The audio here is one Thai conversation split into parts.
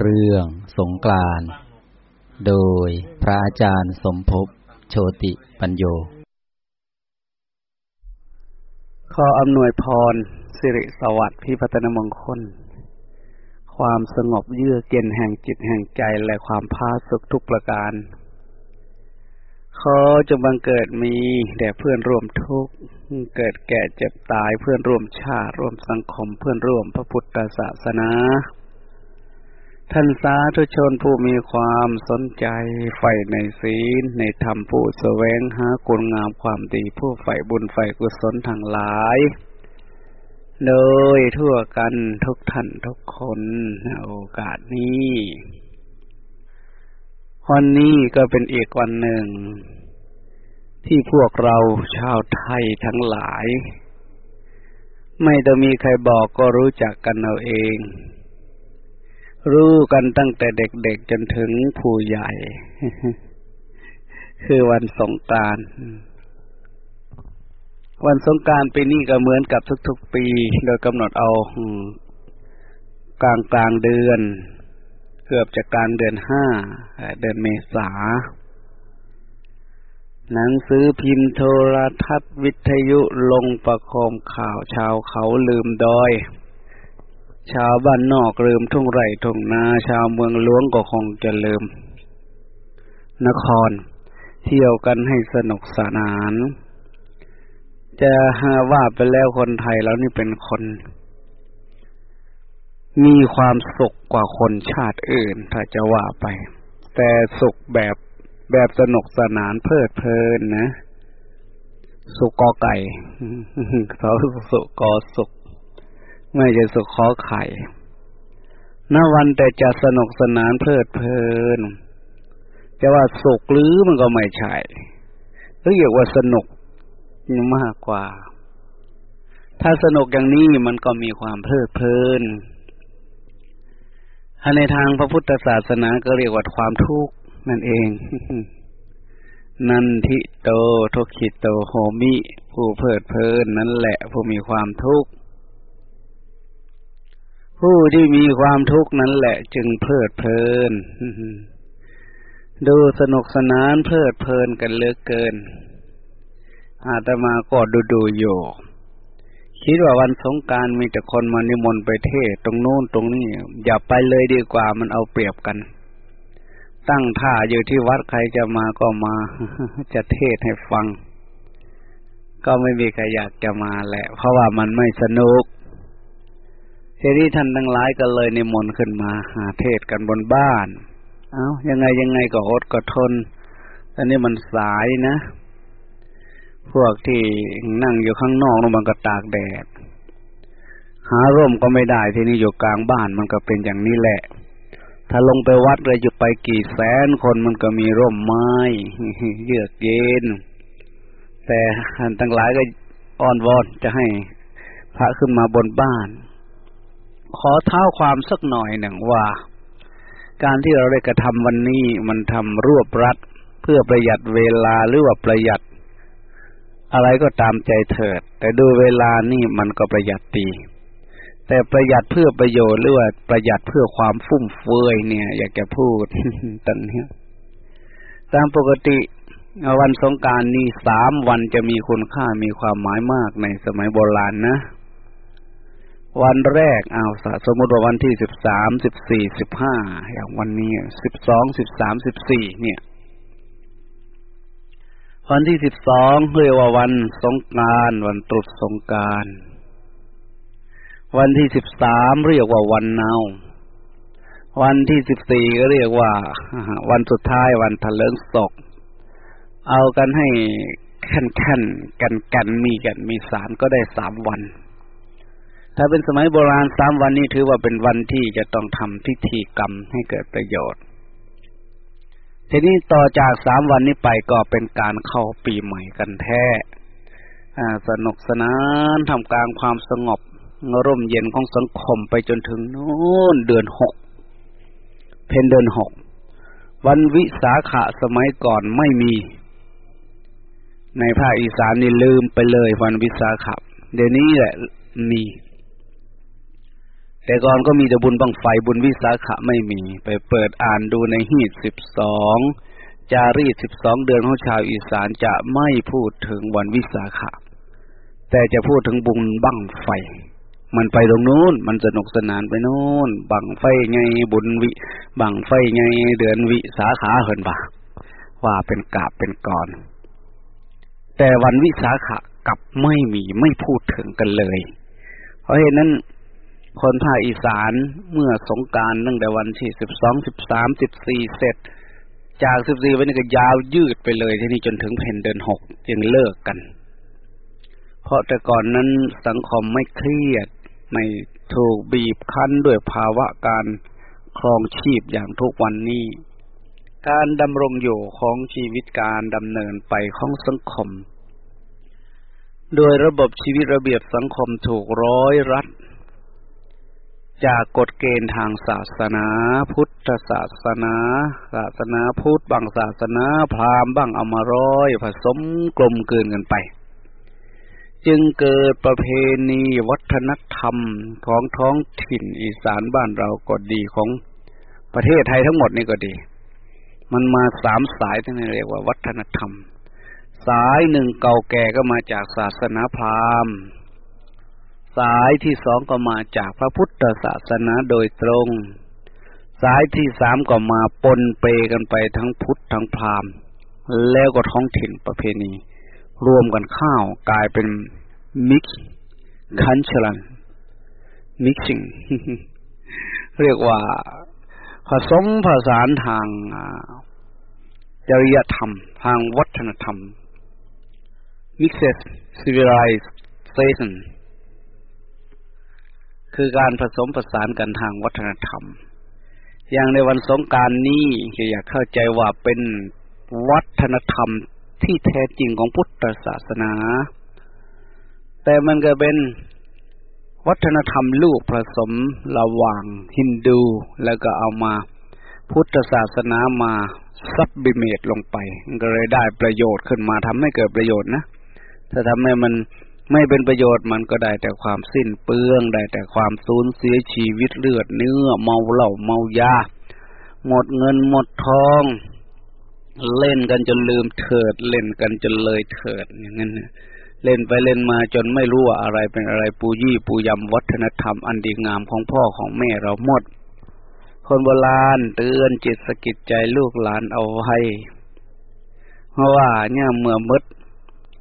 เรื่องสงกรานโดยพระอาจารย์สมภพโชติปัญโย ขออำนวยพร สิริสวัสดิ์พิพัฒนมงคล ความสงบเยือกเย็นแห่งจิตแห่งใจและความพาสุขทุกประการ ขอจงบังเกิดมีแด่เพื่อนร่วมทุกข์ เกิดแก่เจ็บตายเพื่อนร่วมชาติร่วมสังคมเพื่อนร่วมพระพุทธศาสนา ท่านสาธุชนผู้มีความสนใจใฝ่ในศีล ในธรรมผู้แสวงหาคุณงามความดีผู้ใฝ่บุญใฝ่กุศลทางหลาย โดยทั่วกันทุกท่านทุกคนโอกาสนี้วันนี้ก็เป็นอีกวันหนึ่ง ที่พวกเราชาวไทยทั้งหลาย ไม่ต้องมีใครบอกก็รู้จักกันเอาเอง รู้กันตั้งแต่เด็กๆจนถึงผู้ใหญ่ คือวันสงกานต์วันสงกานต์ปีนี้ก็เหมือนกับทุกๆปี โดยกำหนดเอากลางกลางเดือน เกือบจะกลางเดือนห้าเดือนเมษาหนังสือพิมพ์โทรทัศน์วิทยุลงประโคมข่าวชาวเขาลืมดอย ชาวบ้านนอกลืมทุ่งไร่ทุ่งนาชาวเมืองหลวงก็คงจะลืม นคร เที่ยวกันให้สนุกสนาน จะว่าไปแล้วคนไทยแล้วนี่เป็นคน มีความสุขกว่าคนชาติอื่น ถ้าจะว่าไป แต่สุขแบบแบบสนุกสนานเพลิดเพลินนะ สุกกอไก่เขาสุกกอสุก ไม่ใช่สุขขอไข่นวันแต่จะสนุกสนานเพลิดเพลิน จะว่าสุขหรือมันก็ไม่ใช่เรียกว่าสนุกมากกว่า ถ้าสนุกอย่างนี้มันก็มีความเพลิดเพลินถ้าในทางพระพุทธศาสนาก็เรียกว่าความทุกข์นั่นเอง นันทิโตทุกขิโตโหมิ ผู้เพลิดเพลินนั่นแหละผู้มีความทุกข์ ผู้ที่มีความทุกข์นั้นแหละจึงเพลิดเพลิน ดูสนุกสนานเพลิดเพลินกันเลือกเกิน อาตมาก็ดูดูอยู่ คิดว่าวันสงการมีแต่คนมานิมนต์ไปเทศตรงโน้นตรงนี้ อย่าไปเลยดีกว่ามันเอาเปรียบกัน ตั้งท่าอยู่ที่วัดใครจะมาก็มา จะเทศให้ฟัง ก็ไม่มีใครอยากจะมาแหละ เพราะว่ามันไม่สนุก ทีนี้ท่านทั้งหลายก็เลยนิมนต์ขึ้นมาหาเทศกันบนบ้าน เอา้ายังไงยังไงก็อดก็ทนอันนี้มันสายนะ พวกที่นั่งอยู่ข้างนอกมันก็ตากแดด หาร่มก็ไม่ได้ที่นี่อยู่กลางบ้านมันก็เป็นอย่างนี้แหละ ถ้าลงไปวัดเลยจะไปกี่แสนคนมันก็มีร่มไม้เยือกเย็น แต่ท่านทั้งหลายก็อ้อนวอนจะให้พระขึ้นมาบนบ้าน ขอเท้าความสักหน่อยหนึ่งว่า การที่เราได้กระทำวันนี้มันทำรวบรัดเพื่อประหยัดเวลาหรือว่าประหยัด อะไรก็ตามใจเถิด แต่ดูเวลานี่มันก็ประหยัดดีแต่ประหยัดเพื่อประโยชน์หรือว่าประหยัดเพื่อความฟุ่มเฟือยเนี่ย อยากจะพูดตอนนี้ตามปกติวันสงการนี่สามวันจะมีคุณค่ามีความหมายมากในสมัยโบราณนะ วันแรกเอาสมมติว่าวันที่สิบสามสิบสี่สิบห้าอย่างวันนี้สิบสองสิบสามสิบสี่เนี่ย วันที่สิบสองเรียกว่าวันสงการวันตรุษสงการวันที่สิบสามเรียกว่าวันเนาวันที่สิบสี่ก็เรียกว่าวันสุดท้ายวันทะเลิงศก เอากันให้ขั้นขั้นกันกันมีกันมีสารก็ได้สามวัน ถ้าเป็นสมัยโบราณสามวันนี้ถือว่าเป็นวันที่จะต้องทำพิธีกรรมให้เกิดประโยชน์ ทีนี้ต่อจากสามวันนี้ไปก็เป็นการเข้าปีใหม่กันแท้สนุกสนานทำกลางความสงบร่มเย็นของสังคมไปจนถึงโน้นเดือนหก เพนเดือนหก วันวิสาขะสมัยก่อนไม่มี ในภาคอีสานนี่ลืมไปเลยวันวิสาขะเดี๋ยวนี้แหละมี แต่ก่อนก็มีแต่บุญบังไฟบุญวิสาขะไม่มี ไปเปิดอ่านดูในหีดสิบสองจารีตสิบสองเดือนของชาวอีสานจะไม่พูดถึงวันวิสาขะ แต่จะพูดถึงบุญบังไฟ มันไปตรงนู้น มันสนุกสนานไปนู้น บังไฟไงบุญวิ บังไฟไงเดือนวิสาขาเหินบ่าว่าเป็นกาบเป็นกรแต่วันวิสาขะกลับไม่มีไม่พูดถึงกันเลย เพราะเหตุนั้น คนภาคอีสานเมื่อสงการตั้งแต่วันที่สิบสองสิบสามสิบสี่เสร็จ จากสิบสี่วันนี้ก็ยาวยืดไปเลยที่นี่จนถึงเพนเดือนหกยังเลิกกัน เพราะแต่ก่อนนั้นสังคมไม่เครียด ไม่ถูกบีบคั้นด้วยภาวะการครองชีพอย่างทุกวันนี้ การดำรงอยู่ของชีวิตการดำเนินไปของสังคม โดยระบบชีวิตระเบียบสังคมถูกร้อยรัด จากกฎเกณฑ์ทางศาสนา พุทธศาสนา ศาสนาพุทธบางศาสนาพราหมณ์บ้างเอามาร้อย ผสมกลมเกินกันไป จึงเกิดประเพณีวัฒนธรรมของท้องถิ่นอีสานบ้านเราก็ดีของประเทศไทยทั้งหมดนี่ก็ดี มันมาสามสายที่เรียกว่าวัฒนธรรม สายหนึ่งเก่าแก่ก็มาจากศาสนาพราหมณ์ สายที่สองก็มาจากพระพุทธศาสนาโดยตรง สายที่สามก็มาปนเปกันไปทั้งพุทธทั้งพราหมณ์ แล้วก็ท้องถิ่นประเพณี รวมกันข้าวกลายเป็นมิกซ์คันชลันมิกซิ่งเรียกว่าผสมผสานทางจริยธรรม ทางวัฒนธรรม mixed civilization คือการผสมผสานกันทางวัฒนธรรม อย่างในวันสงการนี้อยากเข้าใจว่าเป็นวัฒนธรรมที่แท้จริงของพุทธศาสนา แต่มันก็เป็นวัฒนธรรมลูกผสมระหว่างฮินดูแล้วก็เอามาพุทธศาสนามาซับบิเมตลงไปก็เลยได้ประโยชน์ขึ้นมาทำให้เกิดประโยชน์นะถ้าทำให้มัน ไม่เป็นประโยชน์มันก็ได้แต่ความสิ้นเปลือง ได้แต่ความสูญเสียชีวิตเลือดเนื้อเมาเหล้าเมายา หมดเงินหมดทอง เล่นกันจนลืมเถิด เล่นกันจนเลยเถิดอย่างนั้นเล่นไปเล่นมาจนไม่รู้ว่าอะไรเป็นอะไรปูยี่ปูยำวัฒนธรรมอันดีงามของพ่อของแม่เราหมด คนโบราณเตือนจิตสกิดใจลูกหลานเอาไว้เพราะว่าเนี่ยเมื่อมด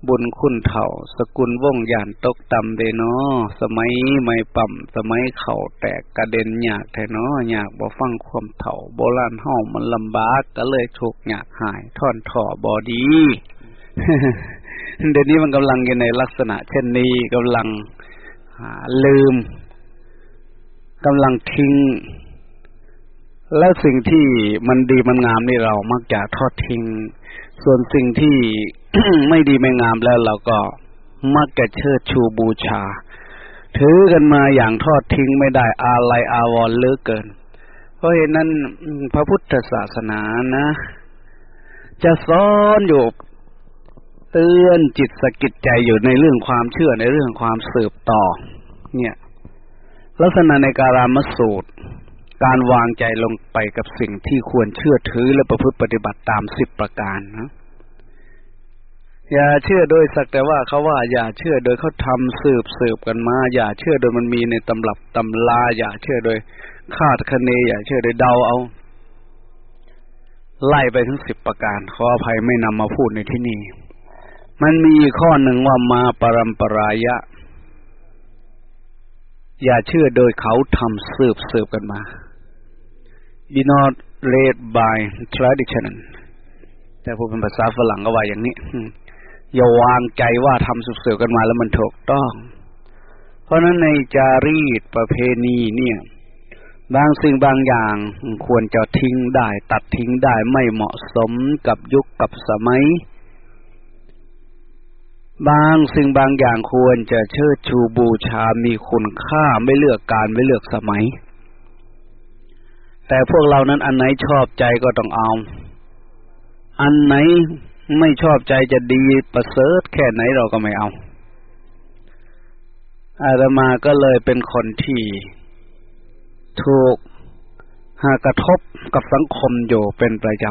บุญคุณเถ่า สกุลว่องยานตกต่ำเดนาะสมัยไม่ปั่มสมัยเข่าแตกกระเด็นหยากแทนาะหยากบ่ฟังความเถ่า โบราณห้องมันลำบากก็เลยถูกหยากหายท่อนถ่อบอดี เดี๋ยวนี้มันกำลังอยู่ในลักษณะ เช่นนี้กำลังลืมกำลังทิ้ง และสิ่งที่มันดีมันงามนี่เรามักจะทอดทิ้ง ส่วนสิ่งที่ ไม่ดีไม่งามแล้วเราก็มักจะเชิดชูบูชา ถือกันมาอย่างทอดทิ้งไม่ได้อาลัยอาวรณ์เลือเกิน เพราะเหตุนั้นพระพุทธศาสนานะ จะสอนอยู่เตือนจิตสกิดใจอยู่ในเรื่องความเชื่อในเรื่องความสืบต่อ เนี่ย ลักษณะในการามสูตร การวางใจลงไปกับสิ่งที่ควรเชื่อถือและประพฤติปฏิบัติตามสิบประการนะ อย่าเชื่อโดยสักแต่ว่าเขาว่า อย่าเชื่อโดยเขาทำสืบสืบกันมา อย่าเชื่อโดยมันมีในตำรับตำลา อย่าเชื่อโดยคาดคะเน อย่าเชื่อโดยเดาเอา ไล่ไปถึงสิบประการขออภัยไม่นำมาพูดในที่นี้มันมีข้อหนึ่งว่ามาปรัมปรายะ อย่าเชื่อโดยเขาทำสืบสืบกันมา be not led by tradition แต่พูดเป็นภาษาฝรั่งก็ว่าอย่างนี้ อย่าวางใจว่าทำสืบสืบกันมาแล้วมันถูกต้อง เพราะนั้นในจารีตประเพณีเนี่ย บางสิ่งบางอย่างควรจะทิ้งได้ตัดทิ้งได้ไม่เหมาะสมกับยุคกับสมัย บางสิ่งบางอย่างควรจะเชิดชูบูชา มีคุณค่าไม่เลือกการไม่เลือกสมัย แต่พวกเรานั้นอันไหนชอบใจก็ต้องเอา อันไหน ไม่ชอบใจจะดีประเสริฐแค่ไหนเราก็ไม่เอา อาตมาก็เลยเป็นคนที่ถูกหากระทบกับสังคมอยู่เป็นประจ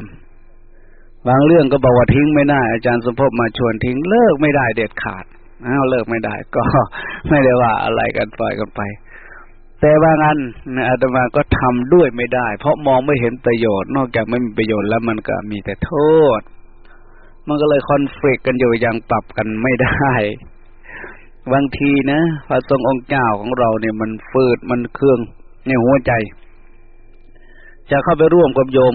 ำ บางเรื่องก็บอกว่าทิ้งไม่ได้ อาจารย์สมภพมาชวนทิ้งเลิกไม่ได้เด็ดขาดอ้าวเลิกไม่ได้ ก็ไม่ได้ว่าอะไรกันปล่อยกันไป แต่บางอันอาตมาก็ทำด้วยไม่ได้ เพราะมองไม่เห็นประโยชน์ นอกจากไม่มีประโยชน์แล้วมันก็มีแต่โทษ มันก็เลยคอนฟ lict กันอยู่อย่างปรับกันไม่ได้บางทีนะพระทรงองค์เจ้าของเราเนี่ยมันฟืดมันเครื่องในหัวใจ จะเข้าไปร่วมกับโยม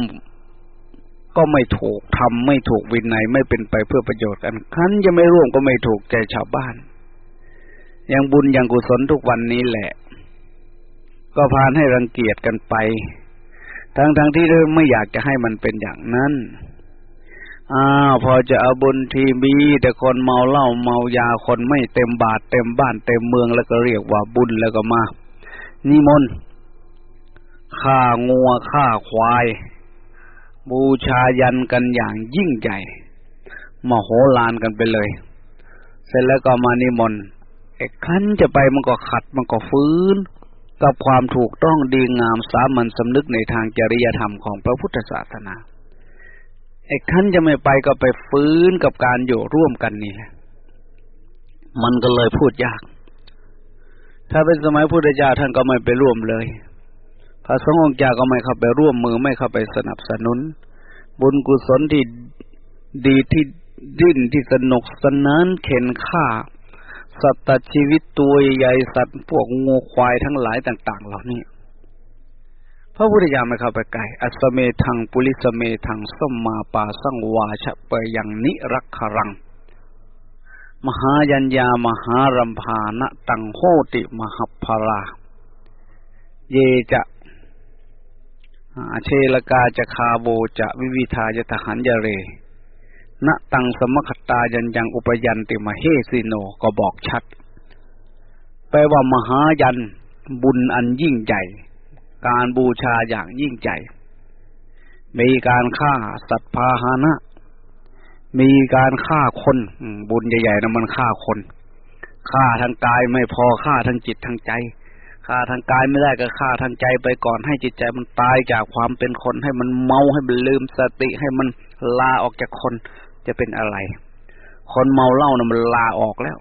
ก็ไม่ถูกทำไม่ถูกวินัยไม่เป็นไปเพื่อประโยชน์กันคันจะไม่ร่วมก็ไม่ถูกใจชาวบ้านอย่างบุญอย่างกุศลทุกวันนี้แหละ ก็พานให้รังเกียจกันไป ทั้งทั้งที่ไม่อยากจะให้มันเป็นอย่างนั้น อ้าวพอจะเอาบุญทีมีแต่คนเมาเหล้าเมายาคนไม่เต็มบาทเต็มบ้านเต็มเมืองแล้วก็เรียกว่าบุญแล้วก็มา นิมนต์ฆ่างัวฆ่าควาย บูชายันกันอย่างยิ่งใหญ่มโหฬารกันไปเลย เสร็จแล้วก็มานิมนต์ไอ้คันจะไปมันก็ขัดมันก็ฟื้น กับความถูกต้องดีงามสามัญสำนึกในทางจริยธรรมของพระพุทธศาสนา ไอ้ขั้นจะไม่ไปก็ไปฟื้นกับการอยู่ร่วมกันนี่แหละ มันก็เลยพูดยาก ถ้าเป็นสมัยพุทธเจ้าท่านก็ไม่ไปร่วมเลย พระสงฆ์องค์เจ้าก็ไม่เข้าไปร่วมมือไม่เข้าไปสนับสนุน บุญกุศลที่ดีที่ดิ้นที่สนุกสนานเข็นฆ่า สัตว์ชีวิตตัวใหญ่สัตว์พวกงูควายทั้งหลายต่าง ๆ เหล่านี้ พระพุทธเจ้าไม่เข้าไปไกลอัสเมทังปุริสเมทังสมมาปาสังวาชะเปยังนิรักขรัง มหายัญญามหารัมพานะตังโหติมหพารา เยจะเชลกาจะคาโบจะวิวิทายตหันยเรณตังสมคตายันยังอุปยันติมเฮสิโนก็บอกชัด แปลว่ามหายันบุญอันยิ่งใหญ่ การบูชาอย่างยิ่งใหญ่มีการฆ่าสัตว์พาหนะ มีการฆ่าคนบุญใหญ่ๆนะมันฆ่าคนฆ่าทางกายไม่พอฆ่าทางจิตทางใจฆ่าทางกายไม่ได้ก็ฆ่าทางใจไปก่อนให้จิตใจมันตายจากความเป็นคนให้มันเมาให้มันลืมสติให้มันลาออกจากคนจะเป็นอะไร คนเมาเหล้านะมันลาออกแล้ว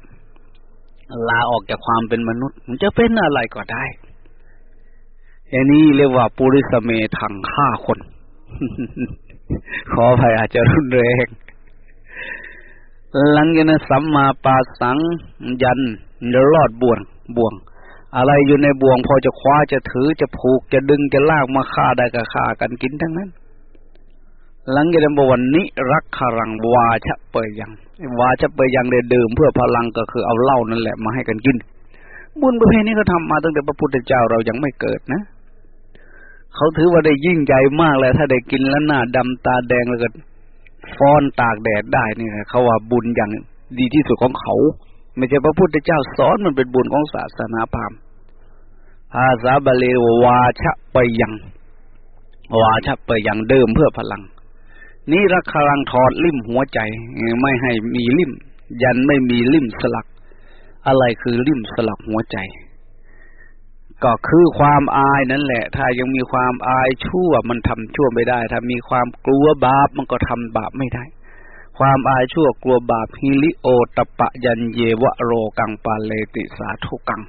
ลาออกจากความเป็นมนุษย์ มันจะเป็นอะไรก็ได้ อันนี้เรียกว่าปุริสเมทังฆ่าคน ขออภัยอาจจะรุนแรงหลังจากนั้นสัมมาปาสังยันรอดบ่วงบ่วง อะไรอยู่ในบ่วง พอจะคว้าจะถือจะผูกจะดึงจะลากมาฆ่าได้ก็ฆ่ากันกินทั้งนั้น หลังจากนั้นวันนี้รักขรังวาชะเปยยังวาชะเปยยังได้ดื่มเพื่อพลังก็คือเอาเหล้านั่นแหละมาให้กันกิน บุญประเพณีก็ทำมาตั้งแต่พระพุทธเจ้าเรายังไม่เกิดนะ เขาถือว่าได้ยิ่งใหญ่มากเลยถ้าได้กินแล้วหน้าดำตาแดงแล้วก็ฟ้อนตากแดดได้นี่เขาว่าบุญอย่างดีที่สุดของเขา ไม่ใช่พระพุทธเจ้าสอนมันเป็นบุญของศาสนาพราหมณ์ภาษาบาลีวาชะไปยัง วาชะไปยังเดิมเพื่อพลัง นี่รักครังถอดลิ่มหัวใจ ไม่ให้มีลิ่ม ยันไม่มีลิ่มสลัก อะไรคือลิ่มสลักหัวใจ ก็คือความอายนั่นแหละ ถ้ายังมีความอายชั่วมันทำชั่วไม่ได้ ถ้ามีความกลัวบาปมันก็ทำบาปไม่ได้ ความอายชั่วกลัวบาปฮิลิโอตปะยันเยวะโรกังปาเลติสาทุกัง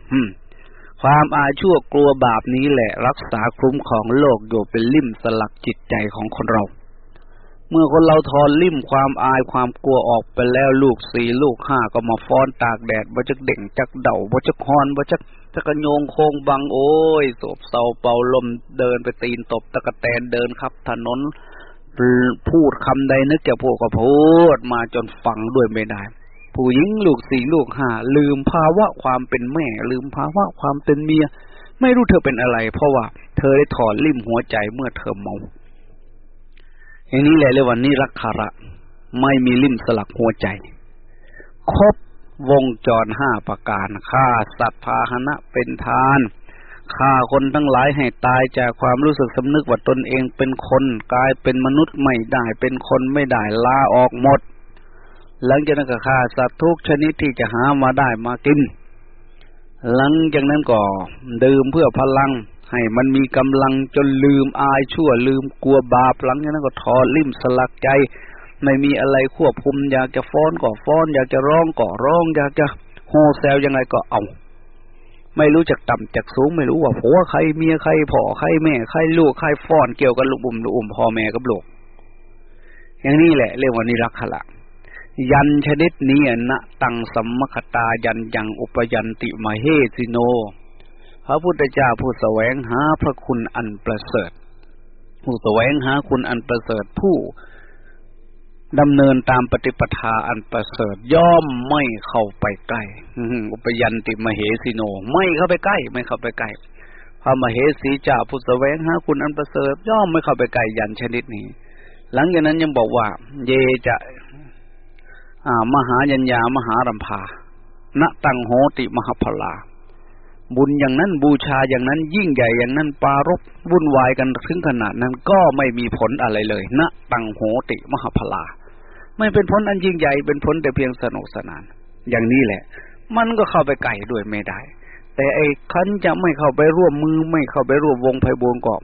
ความอายชั่วกลัวบาปนี้แหละ รักษาคุ้มของโลกอยู่เป็นลิ่มสลักจิตใจของคนเรา เมื่อคนเราทอนลิ่มความอายความกลัวออกไปแล้วลูกสี่ลูกห้าก็มาฟ้อนตากแดดบ่จักเด่งจักเดาบ่จักฮอนบ่จัก ตะกะโยงโคงบังโอ้ยโศบเศร้าเป่าลมเดินไปตีนตบตะกะแตนเดินขับ ถนน พูดคำใดนึกจะพูดก็พูดมาจนฟังด้วยไม่ได้ผู้หญิงลูกสี่ลูกห้าลืมภาวะความเป็นแม่ ลืมภาวะความเป็นเมีย ไม่รู้เธอเป็นอะไร เพราะว่า เธอได้ถอนลิ่มหัวใจเมื่อเธอเมาอย่างนี้แหละเลยวันนี้รักคาระ ไม่มีลิ่มสลักหัวใจครบ วงจรห้าประการฆ่าสัตว์พาหนะเป็นทานฆ่าคนทั้งหลายให้ตายจากความรู้สึกสำนึกว่าตนเองเป็นคนกลายเป็นมนุษย์ไม่ได้เป็นคนไม่ได้ลาออกหมด หลังจากนั้นก็ฆ่าสัตว์ทุกชนิดที่จะหามาได้มากิน หลังจากนั้นก็ดื่มเพื่อพลัง ให้มันมีกำลังจนลืมอายชั่วลืมกลัวบาปหลังจากนั้นก็ถอดลิ่มสลักใจ ไม่มีอะไรควบคุม อยากจะฟ้อนก็ฟ้อน อยากจะร้องก็ร้อง อยากจะโฮแซวยังไงก็เอา ไม่รู้จักต่ำจักสูง ไม่รู้ว่าผัวใครเมียใครพ่อใครแม่ใครลูกใครฟ้อนเกี่ยวกับลูกบุ่มลูกอุ่มพ่อแม่กับลูกอย่างนี้แหละเรียกว่านิรักขละ ยันชนิดนี้นะตังสัมมคตายันยังอุปยันติมาเฮสิโน พระพุทธเจ้าผู้แสวงหาพระคุณอันประเสริฐ ผู้แสวงหาคุณอันประเสริฐผู้ ดำเนินตามปฏิปทาอันประเสริฐย่อมไม่เข้าไปใกล้อุปยันติมเหสิโน ไม่เข้าไปใกล้ ไม่เข้าไปใกล้พระมเหสีจ้าผู้แสวงหาคุณอันประเสริฐย่อมไม่เข้าไปใกล้ยันชนิดนี้ หลังจากนั้นยังบอกว่า เยจะมหายัญญามหารัมพาณตังโหติมหพลา บุญอย่างนั้นบูชาอย่างนั้นยิ่งใหญ่อย่างนั้นปารบวุ่นวายกันถึงขนาดนั้นก็ไม่มีผลอะไรเลยณตังโหติมหพลา ไม่เป็นผลอันยิ่งใหญ่เป็นผลแต่เพียงสนุกสนาน อย่างนี้แหละ มันก็เข้าไปไก่ด้วยไม่ได้ แต่ไอ้คันจะไม่เข้าไปร่วมมือไม่เข้าไปร่วมวงไพ่บวงกอบ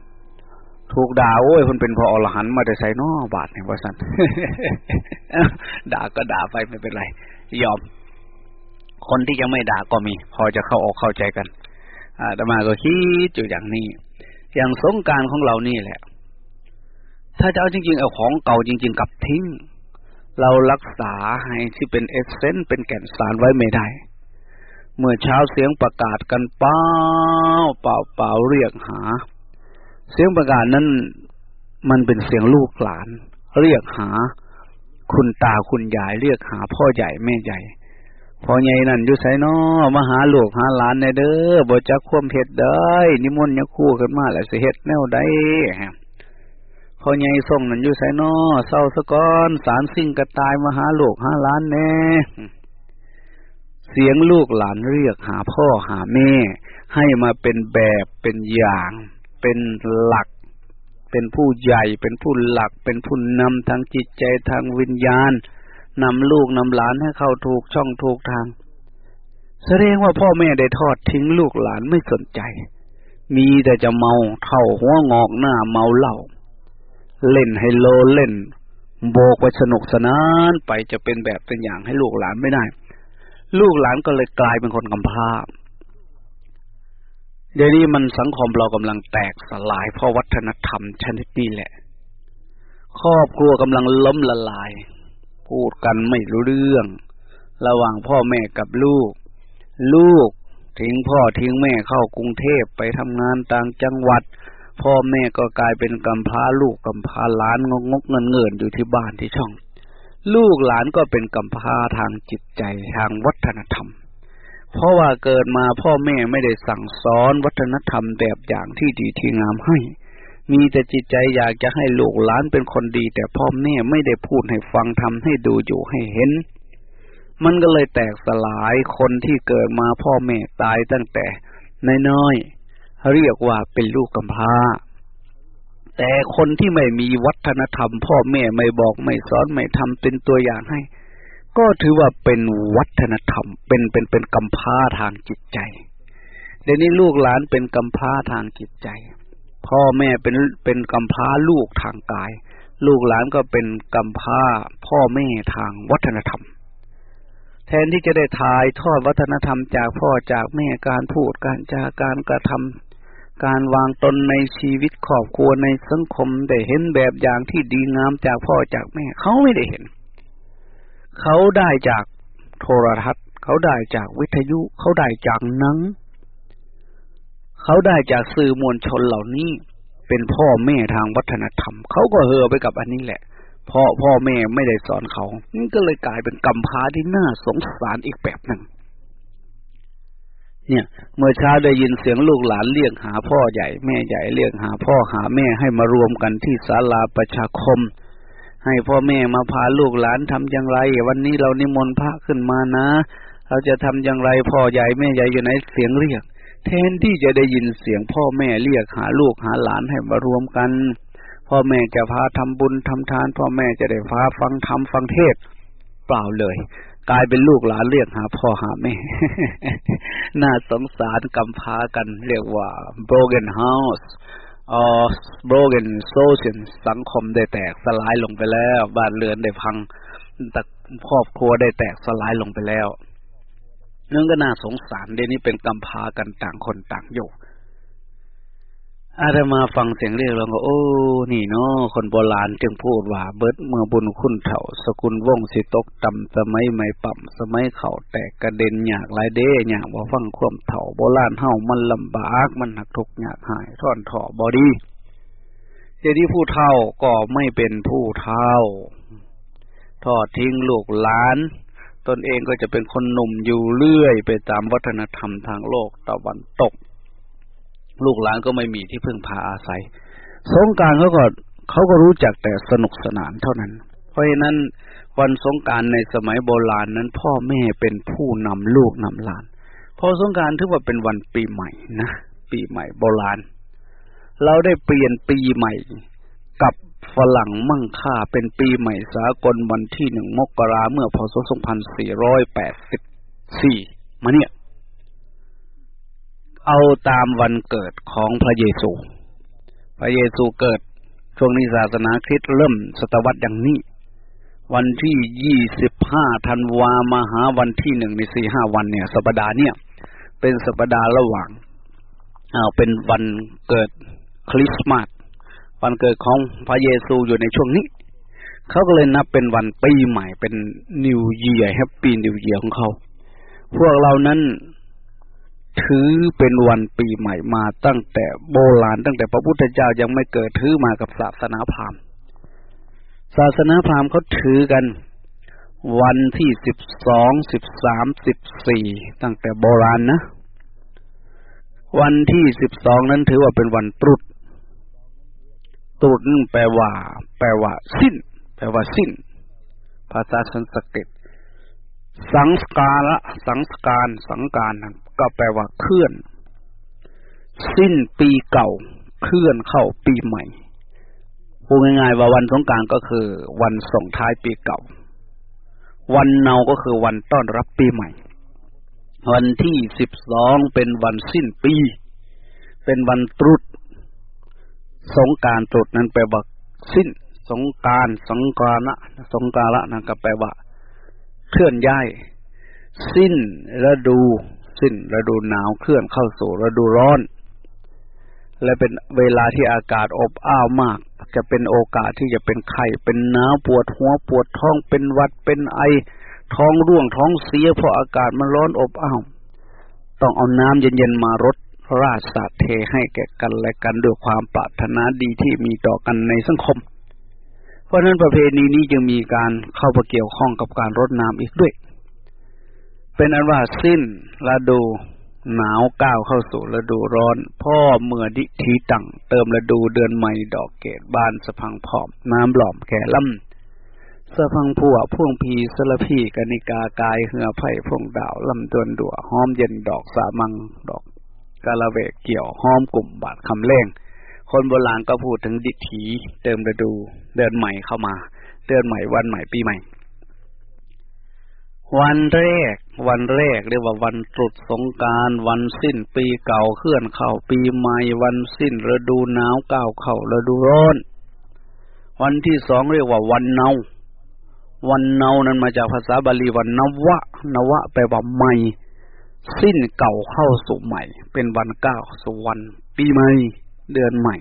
ถูกด่าโอ้ยคนเป็นพออรหันมาแต่ใส่นอบาทเนี่ยว่าสันด่าก็ด่าไปไม่เป็นไร ยอม คนที่ยังไม่ด่าก็มี พอจะเข้าออกเข้าใจกันอาตมาก็คิดอยู่อย่างนี้ อย่างสงการของเรานี่แหละ ถ้าจะเอาจริง ๆ เอาของเก่าจริง ๆ กับทิ้ง เรารักษาให้ที่เป็นเอเซนต์เป็นแก่นสารไว้ไม่ได้ เมื่อเช้าเสียงประกาศกันเป้าเป่าเป่าเรียกหา เสียงประกาศนั้นมันเป็นเสียงลูกหลาน เรียกหา คุณตาคุณยายเรียกหาพ่อใหญ่แม่ใหญ่ พ่อใหญ่นั่นอยู่ไสนอมาหาลูกหาหลานในเด้อบ่จักควมเฮ็ดได้นิมนต์ยคู่กันมาแล้วสิเฮ็ดแนวใดพ่อใหญ่ส่งนั่นอยู่ไสนอเศร้าสะก้อนสารสิ่งกระตายมาหาลูกหาหลานแน่เสียงลูกหลานเรียกหาพ่อหาแม่ ให้มาเป็นแบบเป็นอย่าง เป็นหลัก เป็นผู้ใหญ่ เป็นผู้หลัก เป็นผู้นำทางจิตใจทางวิญญาณ นำลูกนำหลานให้เข้าถูกช่องถูกทาง แสดงว่าพ่อแม่ได้ทอดทิ้งลูกหลานไม่สนใจ มีแต่จะเมาเท่าหัวงอกหน้าเมาเหล้าเล่นไฮโลเล่น โบกไปสนุกสนานไปจะเป็นแบบเป็นอย่างให้ลูกหลานไม่ได้ ลูกหลานก็เลยกลายเป็นคนกำพร้าเดี๋ยวนี้มันสังคมเรากำลังแตกสลายเพราะวัฒนธรรมชนิดนี้แหละ ครอบครัวกำลังล้มละลาย พูดกันไม่รู้เรื่อง ระหว่างพ่อแม่กับลูก ลูกทิ้งพ่อทิ้งแม่เข้ากรุงเทพไปทำงานต่างจังหวัด พ่อแม่ก็กลายเป็นกำพร้าลูกกำพร้าหลานงงกเงินเงินอยู่ที่บ้านที่ช่อง ลูกหลานก็เป็นกำพร้าทางจิตใจทางวัฒนธรรม เพราะว่าเกิดมาพ่อแม่ไม่ได้สั่งสอนวัฒนธรรมแบบอย่างที่ดีที่งามให้ มีแต่จิตใจอยากจะให้ลูกหลานเป็นคนดี แต่พ่อแม่ไม่ได้พูดให้ฟังทำให้ดูอยู่ให้เห็น มันก็เลยแตกสลายคนที่เกิดมาพ่อแม่ตายตั้งแต่น้อยๆเรียกว่าเป็นลูกกำพร้า แต่คนที่ไม่มีวัฒนธรรม พ่อแม่ไม่บอกไม่สอนไม่ทำเป็นตัวอย่างให้ ก็ถือว่าเป็นวัฒนธรรม เป็นเป็นเป็นกำพร้าทางจิตใจเดี๋ยวนี้ลูกหลานเป็นกำพร้าทางจิตใจ พ่อแม่เป็นเป็นกำพร้าลูกทางกาย ลูกหลานก็เป็นกำพร้าพ่อแม่ทางวัฒนธรรม แทนที่จะได้ถ่ายทอดวัฒนธรรมจากพ่อจากแม่การพูดการจาการกระทำการวางตนในชีวิตครอบครัวในสังคมได้เห็นแบบอย่างที่ดีงามจากพ่อจากแม่ เขาไม่ได้เห็น เขาได้จากโทรทัศน์ เขาได้จากวิทยุ เขาได้จากหนัง เขาได้จากสื่อมวลชนเหล่านี้ เป็นพ่อแม่ทางวัฒนธรรม เขาก็เห่อไปกับอันนี้แหละพ่อพ่อแม่ไม่ได้สอนเขานี่ก็เลยกลายเป็นกำพร้าที่น่าสงสารอีกแบบหนึ่ง เนี่ย เมื่อเช้าได้ยินเสียงลูกหลานเรียกหาพ่อใหญ่แม่ใหญ่เรียกหาพ่อหาแม่ให้มารวมกันที่ศาลาประชาคม ให้พ่อแม่มาพาลูกหลานทำอย่างไร วันนี้เรานิมนต์พระขึ้นมานะ เราจะทำอย่างไรพ่อใหญ่แม่ใหญ่อยู่ไหนเสียงเรียก แทนที่จะได้ยินเสียงพ่อแม่เรียกหาลูกหาหลานให้มารวมกัน พ่อแม่จะพาทำบุญทำทาน พ่อแม่จะได้พาฟังธรรมฟังเทศ เปล่าเลย กลายเป็นลูกหลานเรียกหาพ่อหาแม่ น่าสงสารกำพากัน เรียกว่า broken house or broken social สังคมได้แตกสลายลงไปแล้ว บ้านเรือนได้พังตครอบครัวได้แตกสลายลงไปแล้ว เนื่องก็น่าสงสารเดนี้เป็นกำพากันต่างคนต่างอยู่อาตมาฟังเสียงเรียกร้องก็ โอ้ นี่เนาะคนโบราณจึงพูดว่า เบิดเมื่อบุญคุณเถ่า สกุลว่องสิตกต่ำสมัยไม่ปั่มสมัยเข่าแตกกระเด็นอยากหลายเด้อยากว่าฟังความเถ่า โบราณเฮามันลำบากมันหักทุกอยากหายท่อนถ่อบอดีเจดีผู้เท่าก็ไม่เป็นผู้เท่า ทอดทิ้งลูกหลาน ตนเองก็จะเป็นคนหนุ่มอยู่เรื่อยไปตามวัฒนธรรมทางโลกตะวันตก ลูกหลานก็ไม่มีที่พึ่งพาอาศัย สงการเขาก็เขาก็รู้จักแต่สนุกสนานเท่านั้น เพราะฉะนั้นวันสงการในสมัยโบราณนั้น พ่อแม่เป็นผู้นำลูกนำหลาน พอสงการถือว่าเป็นวันปีใหม่นะปีใหม่โบราณ เราได้เปลี่ยนปีใหม่ กับฝรั่งมั่งค่าเป็นปีใหม่สากลวันที่หนึ่งมกราเมื่อพศ 2484 มาเนี่ย เอาตามวันเกิดของพระเยซู พระเยซูเกิดช่วงนี้ศาสนาคริสต์เริ่มศตวรรษอย่างนี้ วันที่ยี่สิบห้าธันวามาหาวันที่หนึ่งในสี่ห้าวันเนี่ย สัปดาห์เนี่ย เป็นสัปดาห์ระหว่างเอาเป็นวันเกิดคริสต์มาส วันเกิดของพระเยซูอยู่ในช่วงนี้เขาก็เลยนับเป็นวันปีใหม่เป็น New Year Happy New Year ของเขา พวกเรานั้นถือเป็นวันปีใหม่มาตั้งแต่โบราณตั้งแต่พระพุทธเจ้ายังไม่เกิดถือมากับศาสนาพราหมณ์ ศาสนาพราหมณ์เขาถือกัน วันที่สิบสองสิบสามสิบสี่ตั้งแต่โบราณนะ วันที่สิบสองนั้นถือว่าเป็นวันตรุษ ตรุษนั่นแปลว่า แปลว่า สิ้น แปลว่า สิ้น ภาษาสันสกฤตสังสการละสังสการสังการก็แปลว่าเคลื่อน สิ้นปีเก่า เคลื่อนเข้าปีใหม่พูดง่ายๆว่าวันสงการก็คือ วันส่งท้ายปีเก่า วันเนาก็คือวันต้อนรับปีใหม่ วันที่สิบสองเป็นวันสิ้นปี เป็นวันตรุษ สงการตรุษนั้นแปลว่าสิ้น สงการสงกานต์สงกาละนั่นก็แปลว่า เคลื่อนย้าย สิ้นฤดู สิ้นฤดูหนาวเคลื่อนเข้าสู่ฤดูร้อน และเป็นเวลาที่อากาศอบอ้าวมาก จะเป็นโอกาสที่จะเป็นไข้เป็นหนาวปวดหัวปวดท้องเป็นวัดเป็นไอ ท้องร่วงท้องเสียเพราะอากาศมันร้อนอบอ้าวต้องเอาน้ำเย็นๆมารด ราดสาดเทให้แก่กันและกันด้วยความปรารถนาดีที่มีต่อกันในสังคม เพราะนั้นประเพณีนี้จึงมีการเข้าไปเกี่ยวข้องกับการรดน้ำอีกด้วย เป็นอันว่าสิ้นฤดูหนาวก้าวเข้าสู่ฤดูร้อน พ่อเมื่อดิทีตังเติมฤดูเดือนใหม่ดอกเกตบานสะพังผอม น้ำหล่อมแก่ล่ำสะพังผัวพ่วงพีสละพีกนิกากายเหือไผ่พงดาวลำตวนดัวหอมเย็นดอกสามังดอก กาละเวกเกี่ยวหอมกลุ่มบาดคำเล่ง คนโบราณก็พูดถึงดิถีเติมฤดู เดือนใหม่เข้ามา เดือนใหม่วันใหม่ปีใหม่ วันแรก วันแรกเรียกว่าวันตรุษสงการวันสิ้นปีเก่าเคลื่อนเข้าปีใหม่ วันสิ้นฤดูหนาวก้าวเข้าฤดูร้อน วันที่สองเรียกว่าวันเนาวันเนานั้นมาจากภาษาบาลีวันนวะนวะแปลว่าใหม่ สิ้นเก่าเข้าสู่ใหม่ เป็นวันเก้าสู่วัน ปีใหม่ เดือนใหม่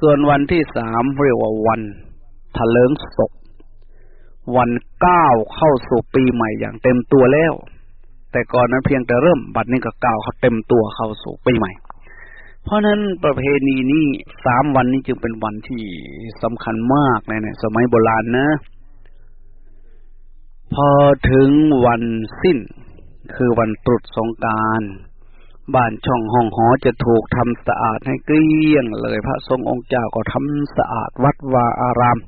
ส่วนวันที่สามเรียกว่าวันทะเลิงศก วันเก้าเข้าสู่ปีใหม่อย่างเต็มตัวแล้ว แต่ก่อนนั้นเพียงแต่เริ่ม บัดนี้ก็ก้าเขาเต็มตัวเข้าสู่ปีใหม่ เพราะนั้นประเพณีนี้สามวันนี้จึงเป็นวันที่สำคัญมากในสมัยโบราณนะ พอถึงวันสิ้น คือวันตรุษสงการบ้านช่องห้องหอจะถูกทำสะอาดให้เกลี้ยงเลย พระทรงองค์เจ้าก็ทำสะอาดวัดวาอาราม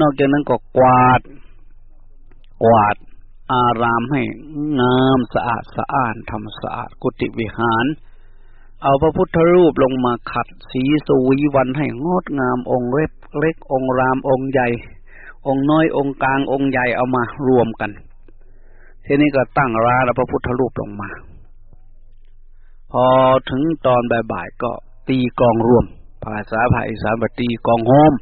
นอกจากนั้นก็กวาด กวาดอารามให้งามสะอาดสะอ้านทำสะอาดกุฏิวิหาร เอาพระพุทธรูปลงมาขัดสีสวีวันให้งดงามองค์เล็กเล็กองค์รามองค์ใหญ่ องค์น้อยองค์กลางองค์ใหญ่เอามารวมกัน ทีนี้ก็ตั้งร้านแล้วพระพุทธรูปลงมา พอถึงตอนบ่ายๆก็ตีกองรวม ภาษาภาคอีสานบตีกองโฮม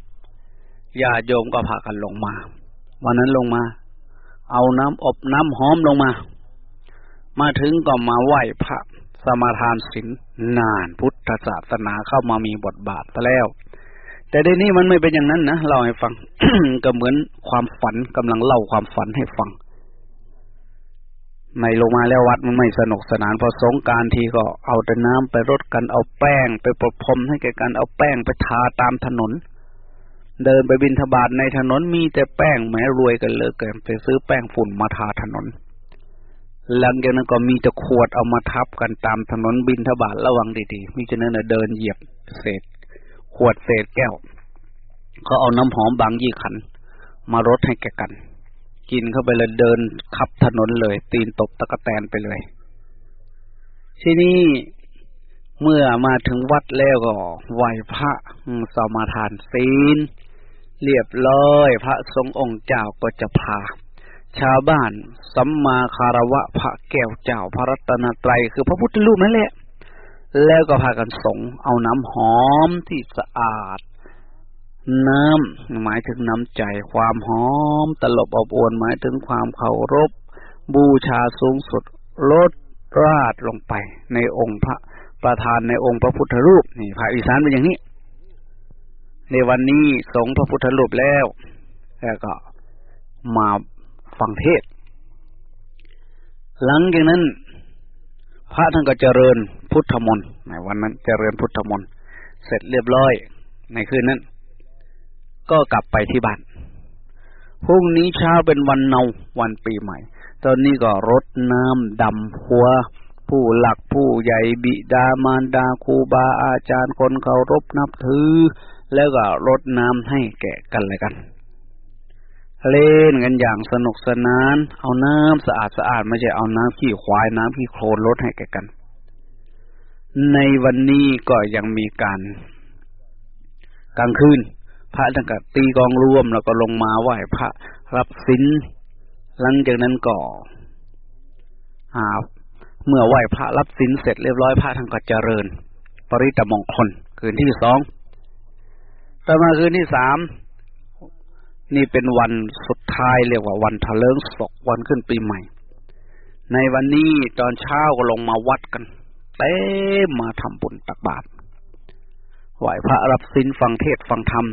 ญาโยมก็พากันลงมา วันนั้นลงมา เอาน้ำอบน้ำหอมลงมา มาถึงก็มาไหว้พระสมาทานศีลนานพุทธศาสนาเข้ามามีบทบาทแล้ว แต่ในนี้มันไม่เป็นอย่างนั้นนะเล่าให้ฟัง ก็เหมือนความฝันกำลังเล่าความฝันให้ฟัง ไม่ลงมาแล้ววัดมันไม่สนุกสนานพอสงการทีก็เอาแต่น้ำไปรดกันเอาแป้ง ไปประพรมให้แก่กันเอาแป้งไปทาตามถนน เดินไปบินทบาทในถนนมีแต่แป้งแม้รวยกันเลิกกันไปซื้อแป้งฝุ่นมาทาถนน หลังจากนั้นก็มีแต่ขวดเอามาทับกันตามถนนบินทบาทระวังดีๆมิฉะนั้นเดินเหยียบเศษ ขวดเศษแก้วเขาเอาน้ำหอมบางยี่ขัน มารดให้แก่กัน กินเข้าไปเลยเดินขับถนนเลย ตีนตบตะกะแตนไปเลย ที่นี่เมื่อมาถึงวัดแล้วก็ไหวพระสมาทานศีล เรียบร้อย พระสงฆ์องค์เจ้าก็จะพา ชาวบ้าน สัมมาคารวะพระแก้วเจ้าพระรัตนตรัยคือพระพุทธรูปนั่นแหละ แล้วก็พากันสงเอาน้ำหอมที่สะอาด น้ำหมายถึงน้ำใจความหอม ตลบอบอวนหมายถึงความเคารพ บูชาสูงสุดลดราดลงไป ในองค์พระประธานในองค์พระพุทธรูปนี่ภาคอีสานเป็นอย่างนี้ ในวันนี้สงพระพุทธรูปแล้ว แล้วก็มาฟังเทศ หลังจากนั้น พระท่านก็เจริญพุทธมนต์ในวันนั้นเจริญพุทธมนต์เสร็จเรียบร้อยในคืนนั้น ก็กลับไปที่บ้านพรุ่งนี้เช้าเป็นวันเนาวันปีใหม่ ตอนนี้ก็รดน้ำดำหัว ผู้หลักผู้ใหญ่บิดามารดาครูบาอาจารย์คนเคารพนับถือ แล้วก็รดน้ำให้แก่กันเลยกัน เล่นกันอย่างสนุกสนาน เอาน้ำสะอาดสะอาดไม่ใช่เอาน้ำขี้ควายน้ำขี้โคลนรดให้แก่กัน ในวันนี้ก็ยังมีการกลางคืน พระท่านก็ตีกองรวมแล้วก็ลงมาไหว้พระรับศีลหลังจากนั้นก็หาเมื่อไหว้พระรับศีลเสร็จเรียบร้อยพระท่านก็เจริญ ปริตมงคลคืนที่สองต่อมาคืนที่สามนี่เป็นวันสุดท้ายเรียกว่าวันทะเลิงศกวันขึ้นปีใหม่ ในวันนี้ตอนเช้าก็ลงมาวัดกันเต้มาทำบุญตักบาตรไหวพระรับศีลฟังเทศฟังธรรม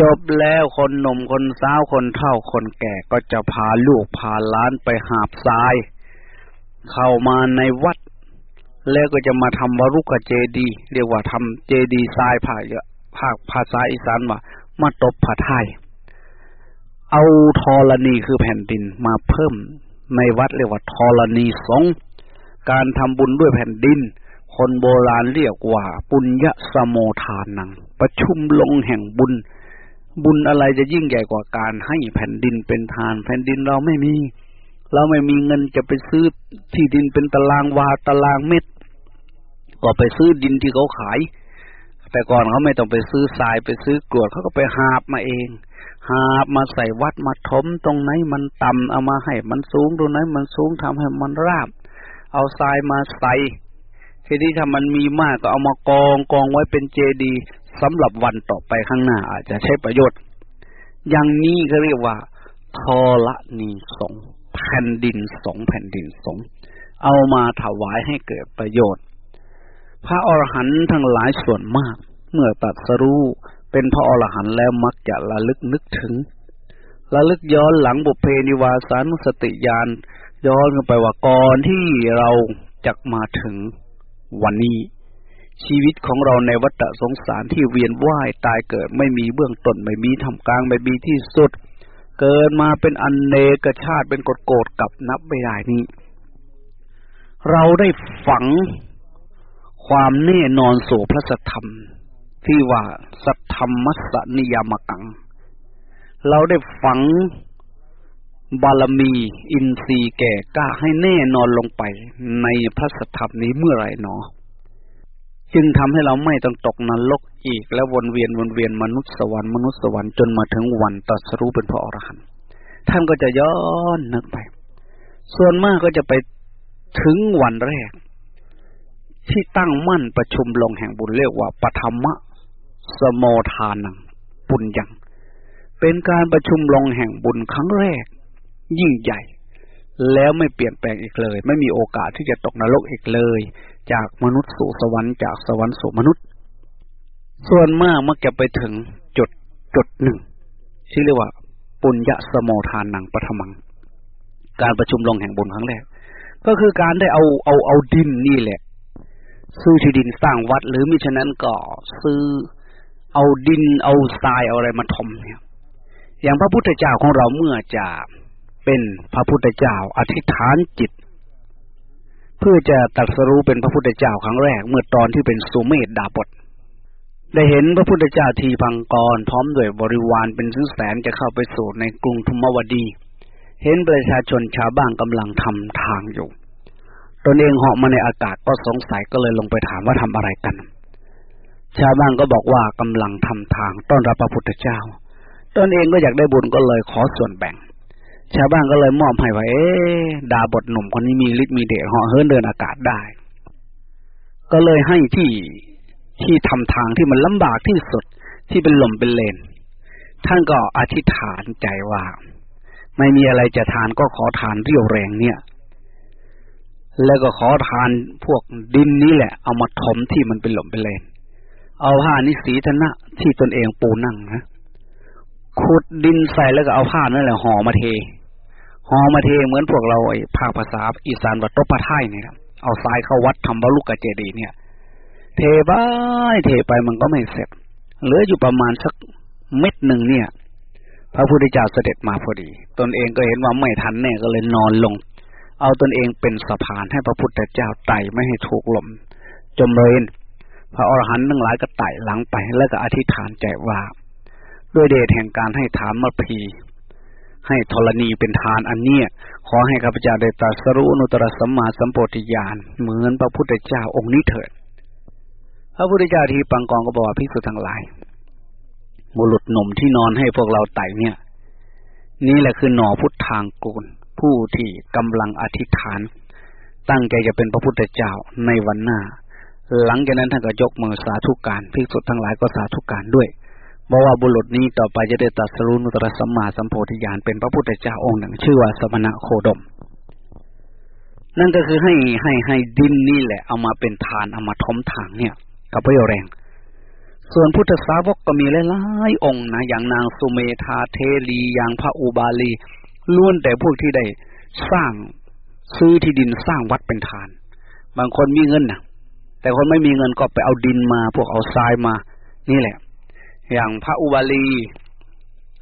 จบแล้วคนหนุ่มคนสาวคนเฒ่าคนแก่ก็จะพาลูกพาล้านไปหาบทราย เข้ามาในวัด แล้วก็จะมาทำวรุกเจดี เรียกว่าทำเจดีทรายผ่าเยอะภาคภาษาอีสานว่ามาตบผาไทย เอาทอรณีคือแผ่นดินมาเพิ่มในวัดเรียกว่าทอรณีสงการทำบุญด้วยแผ่นดิน คนโบราณเรียกว่า ปุญญสโมทานัง ประชุมลงแห่งบุญ บุญอะไรจะยิ่งใหญ่กว่าการให้แผ่นดินเป็นทาน แผ่นดินเราไม่มี เราไม่มีเงินจะไปซื้อที่ดินเป็นตารางวาตารางเม็ดก็ไปซื้อดินที่เขาขาย แต่ก่อนเขาไม่ต้องไปซื้อทรายไปซื้อกรวดเขาก็ไปหาบมาเอง หาบมาใส่วัดมาถมตรงไหนมันต่ำเอามาให้ มันสูงตรงไหนมันสูงทำให้มันราบ เอาทรายมาใส่ทีนี้ถ้ามันมีมากก็เอามากองกองไว้เป็นเจดี สำหรับวันต่อไปข้างหน้าอาจจะใช้ประโยชน์ อย่างนี้ก็เรียกว่าทอละนีสงแผ่นดินสงแผ่นดินสงเอามาถวายให้เกิดประโยชน์ พระอรหันต์ทั้งหลายส่วนมาก เมื่อตัดสรู้เป็นพระอรหันต์แล้วมักจะระลึกนึกถึงระลึกย้อนหลังบุพเพนิวาสานุสติญาณย้อนกันไปว่าก่อนที่เราจะมาถึงวันนี้ ชีวิตของเราในวัฏสงสารที่เวียนว่ายตายเกิดไม่มีเบื้องต้นไม่มีทำกลางไม่มีที่สุด เกิดมาเป็นอันเนกชาติเป็นกฎโกรธกับนับไม่ได้นี้ เราได้ฝังความแน่นอนสู่พระสัทธรรม ที่ว่าสัทธรรมมัสนิยามกัง เราได้ฝังบารมีอินทรีย์แก่กล้าให้แน่นอนลงไปในพระสัทธรรมนี้เมื่อไรเนาะ จึงทำให้เราไม่ต้องตกนรกอีกและวนเวียนวนเวียนมนุษย์สวรรค์มนุษย์สวรรค์จนมาถึงวันตรัสรู้เป็นพระอรหันต์ท่านก็จะย้อนนึกไป ส่วนมากก็จะไปถึงวันแรก ที่ตั้งมั่นประชุมลงแห่งบุญเรียกว่าปฐมะสโมทานังบุญยัง เป็นการประชุมลงแห่งบุญครั้งแรก ยิ่งใหญ่ แล้วไม่เปลี่ยนแปลงอีกเลย ไม่มีโอกาสที่จะตกนรกอีกเลย จากมนุษย์สู่สวรรค์จากสวรรค์สู่มนุษย์ ส่วนมากมักจะไปถึงจุดจุดหนึ่งที่เรียกว่า ปุญญสโมทานนังปฐมัง การประชุมลงแห่งบุญครั้งแรก ก็คือการได้เอาเอาเอาดินนี่แหละ ซื้อที่ดินสร้างวัด หรือมิฉะนั้นก็ซื้อเอาดินเอาทรายเอาอะไรมาถมเนี่ยอย่างพระพุทธเจ้าของเราเมื่อจะเป็นพระพุทธเจ้า อธิษฐานจิต พื่อจะตัดสรู้เป็นพระพุทธเจ้าครั้งแรก เมื่อตอนที่เป็นสุเมธดาบทได้เห็นพระพุทธเจ้าทีพังกร พร้อมด้วยบริวารเป็นแสนจะเข้าไปสู่ในกรุงธุมวดี เห็นประชาชนชาวบ้านกำลังทำทางอยู่ ตนเองเหาะมาในอากาศก็สงสัยก็เลยลงไปถามว่าทำอะไรกัน ชาวบ้านก็บอกว่ากำลังทำทางต้อนรับพระพุทธเจ้า ตนเองก็อยากได้บุญก็เลยขอส่วนแบ่ง ชาวบ้านก็เลยมอบให้ว่าเอ๊ดาบทหนุ่มคนนี้มีฤทธิ์มีเดชเหาะเฮินเดินอากาศได้ ก็เลยให้ที่ที่ทำทางที่มันลำบากที่สุดที่เป็นหล่มเป็นเลน ท่านก็อธิษฐานใจว่า ไม่มีอะไรจะทานก็ขอทานเรี่ยวแรงเนี่ย แล้วก็ขอทานพวกดินนี้แหละ เอามาถมที่มันเป็นหล่มเป็นเลน เอาผ้านิสีธนะที่ตนเองปูนั่งนะ ขุดดินใส่แล้วก็เอาผ้านั่นแหละห่อมาเทห่อมาเทเหมือนพวกเราไอ้ภาคภาษาอีสานวัดตบปะไทยเนี่ยเอาทรายเข้าวัดทำบรรลุกเจดีเนี่ย เทไปเทไปมันก็ไม่เสร็จ เหลืออยู่ประมาณสักเม็ดหนึ่งเนี่ย พระพุทธเจ้าเสด็จมาพอดี ตนเองก็เห็นว่าไม่ทันแน่ก็เลยนอนลง เอาตนเองเป็นสะพานให้พระพุทธเจ้าไต่ไม่ให้ถูกลมจมเรนพระอรหันต์ทั้งหลายก็ไต่หลังไปแล้วก็อธิษฐานใจว่า ด้วยเดชแห่งการให้ถามมพีให้ธรณีเป็นทานอันเนี้ยขอให้ข้าพเจ้าได้ตรัสรู้นุตรสัมมาสัมโพธิญาณเหมือนพระพุทธเจ้าองค์นี้เถิด พระพุทธเจ้าทีปังกองก็บอกว่าพิสุทั้งหลายบุรุษหนุ่มที่นอนให้พวกเราไต่เนี่ย นี่แหละคือหน่อพุทธทางกูล ผู้ที่กำลังอธิษฐาน ตั้งใจจะเป็นพระพุทธเจ้าในวันหน้า หลังจากนั้นท่านก็ยกมือสาธุการพิสุทั้งหลายก็สาธุการด้วย บอกว่าบุรุษนี้ต่อไปจะได้ตัดสรุนุตรสัมมาสัมโพธิญาณเป็นพระพุทธเจ้าองค์หนึ่งชื่อว่าสมณะโคดม นั่นก็คือให้ให้ให้ดินนี่แหละ เอามาเป็นทานเอามาทมทางเนี่ยกับพระแรง ส่วนพุทธสาวกก็มีหลายๆองค์นะอย่างนางสุเมธาเทลีอย่างพระอุบาลีล้วนแต่พวกที่ได้สร้างซื้อที่ดินสร้างวัดเป็นทาน บางคนมีเงินนะแต่คนไม่มีเงินก็ไปเอาดินมา พวกเอาทรายมา นี่แหละ อย่างพระอุบาลี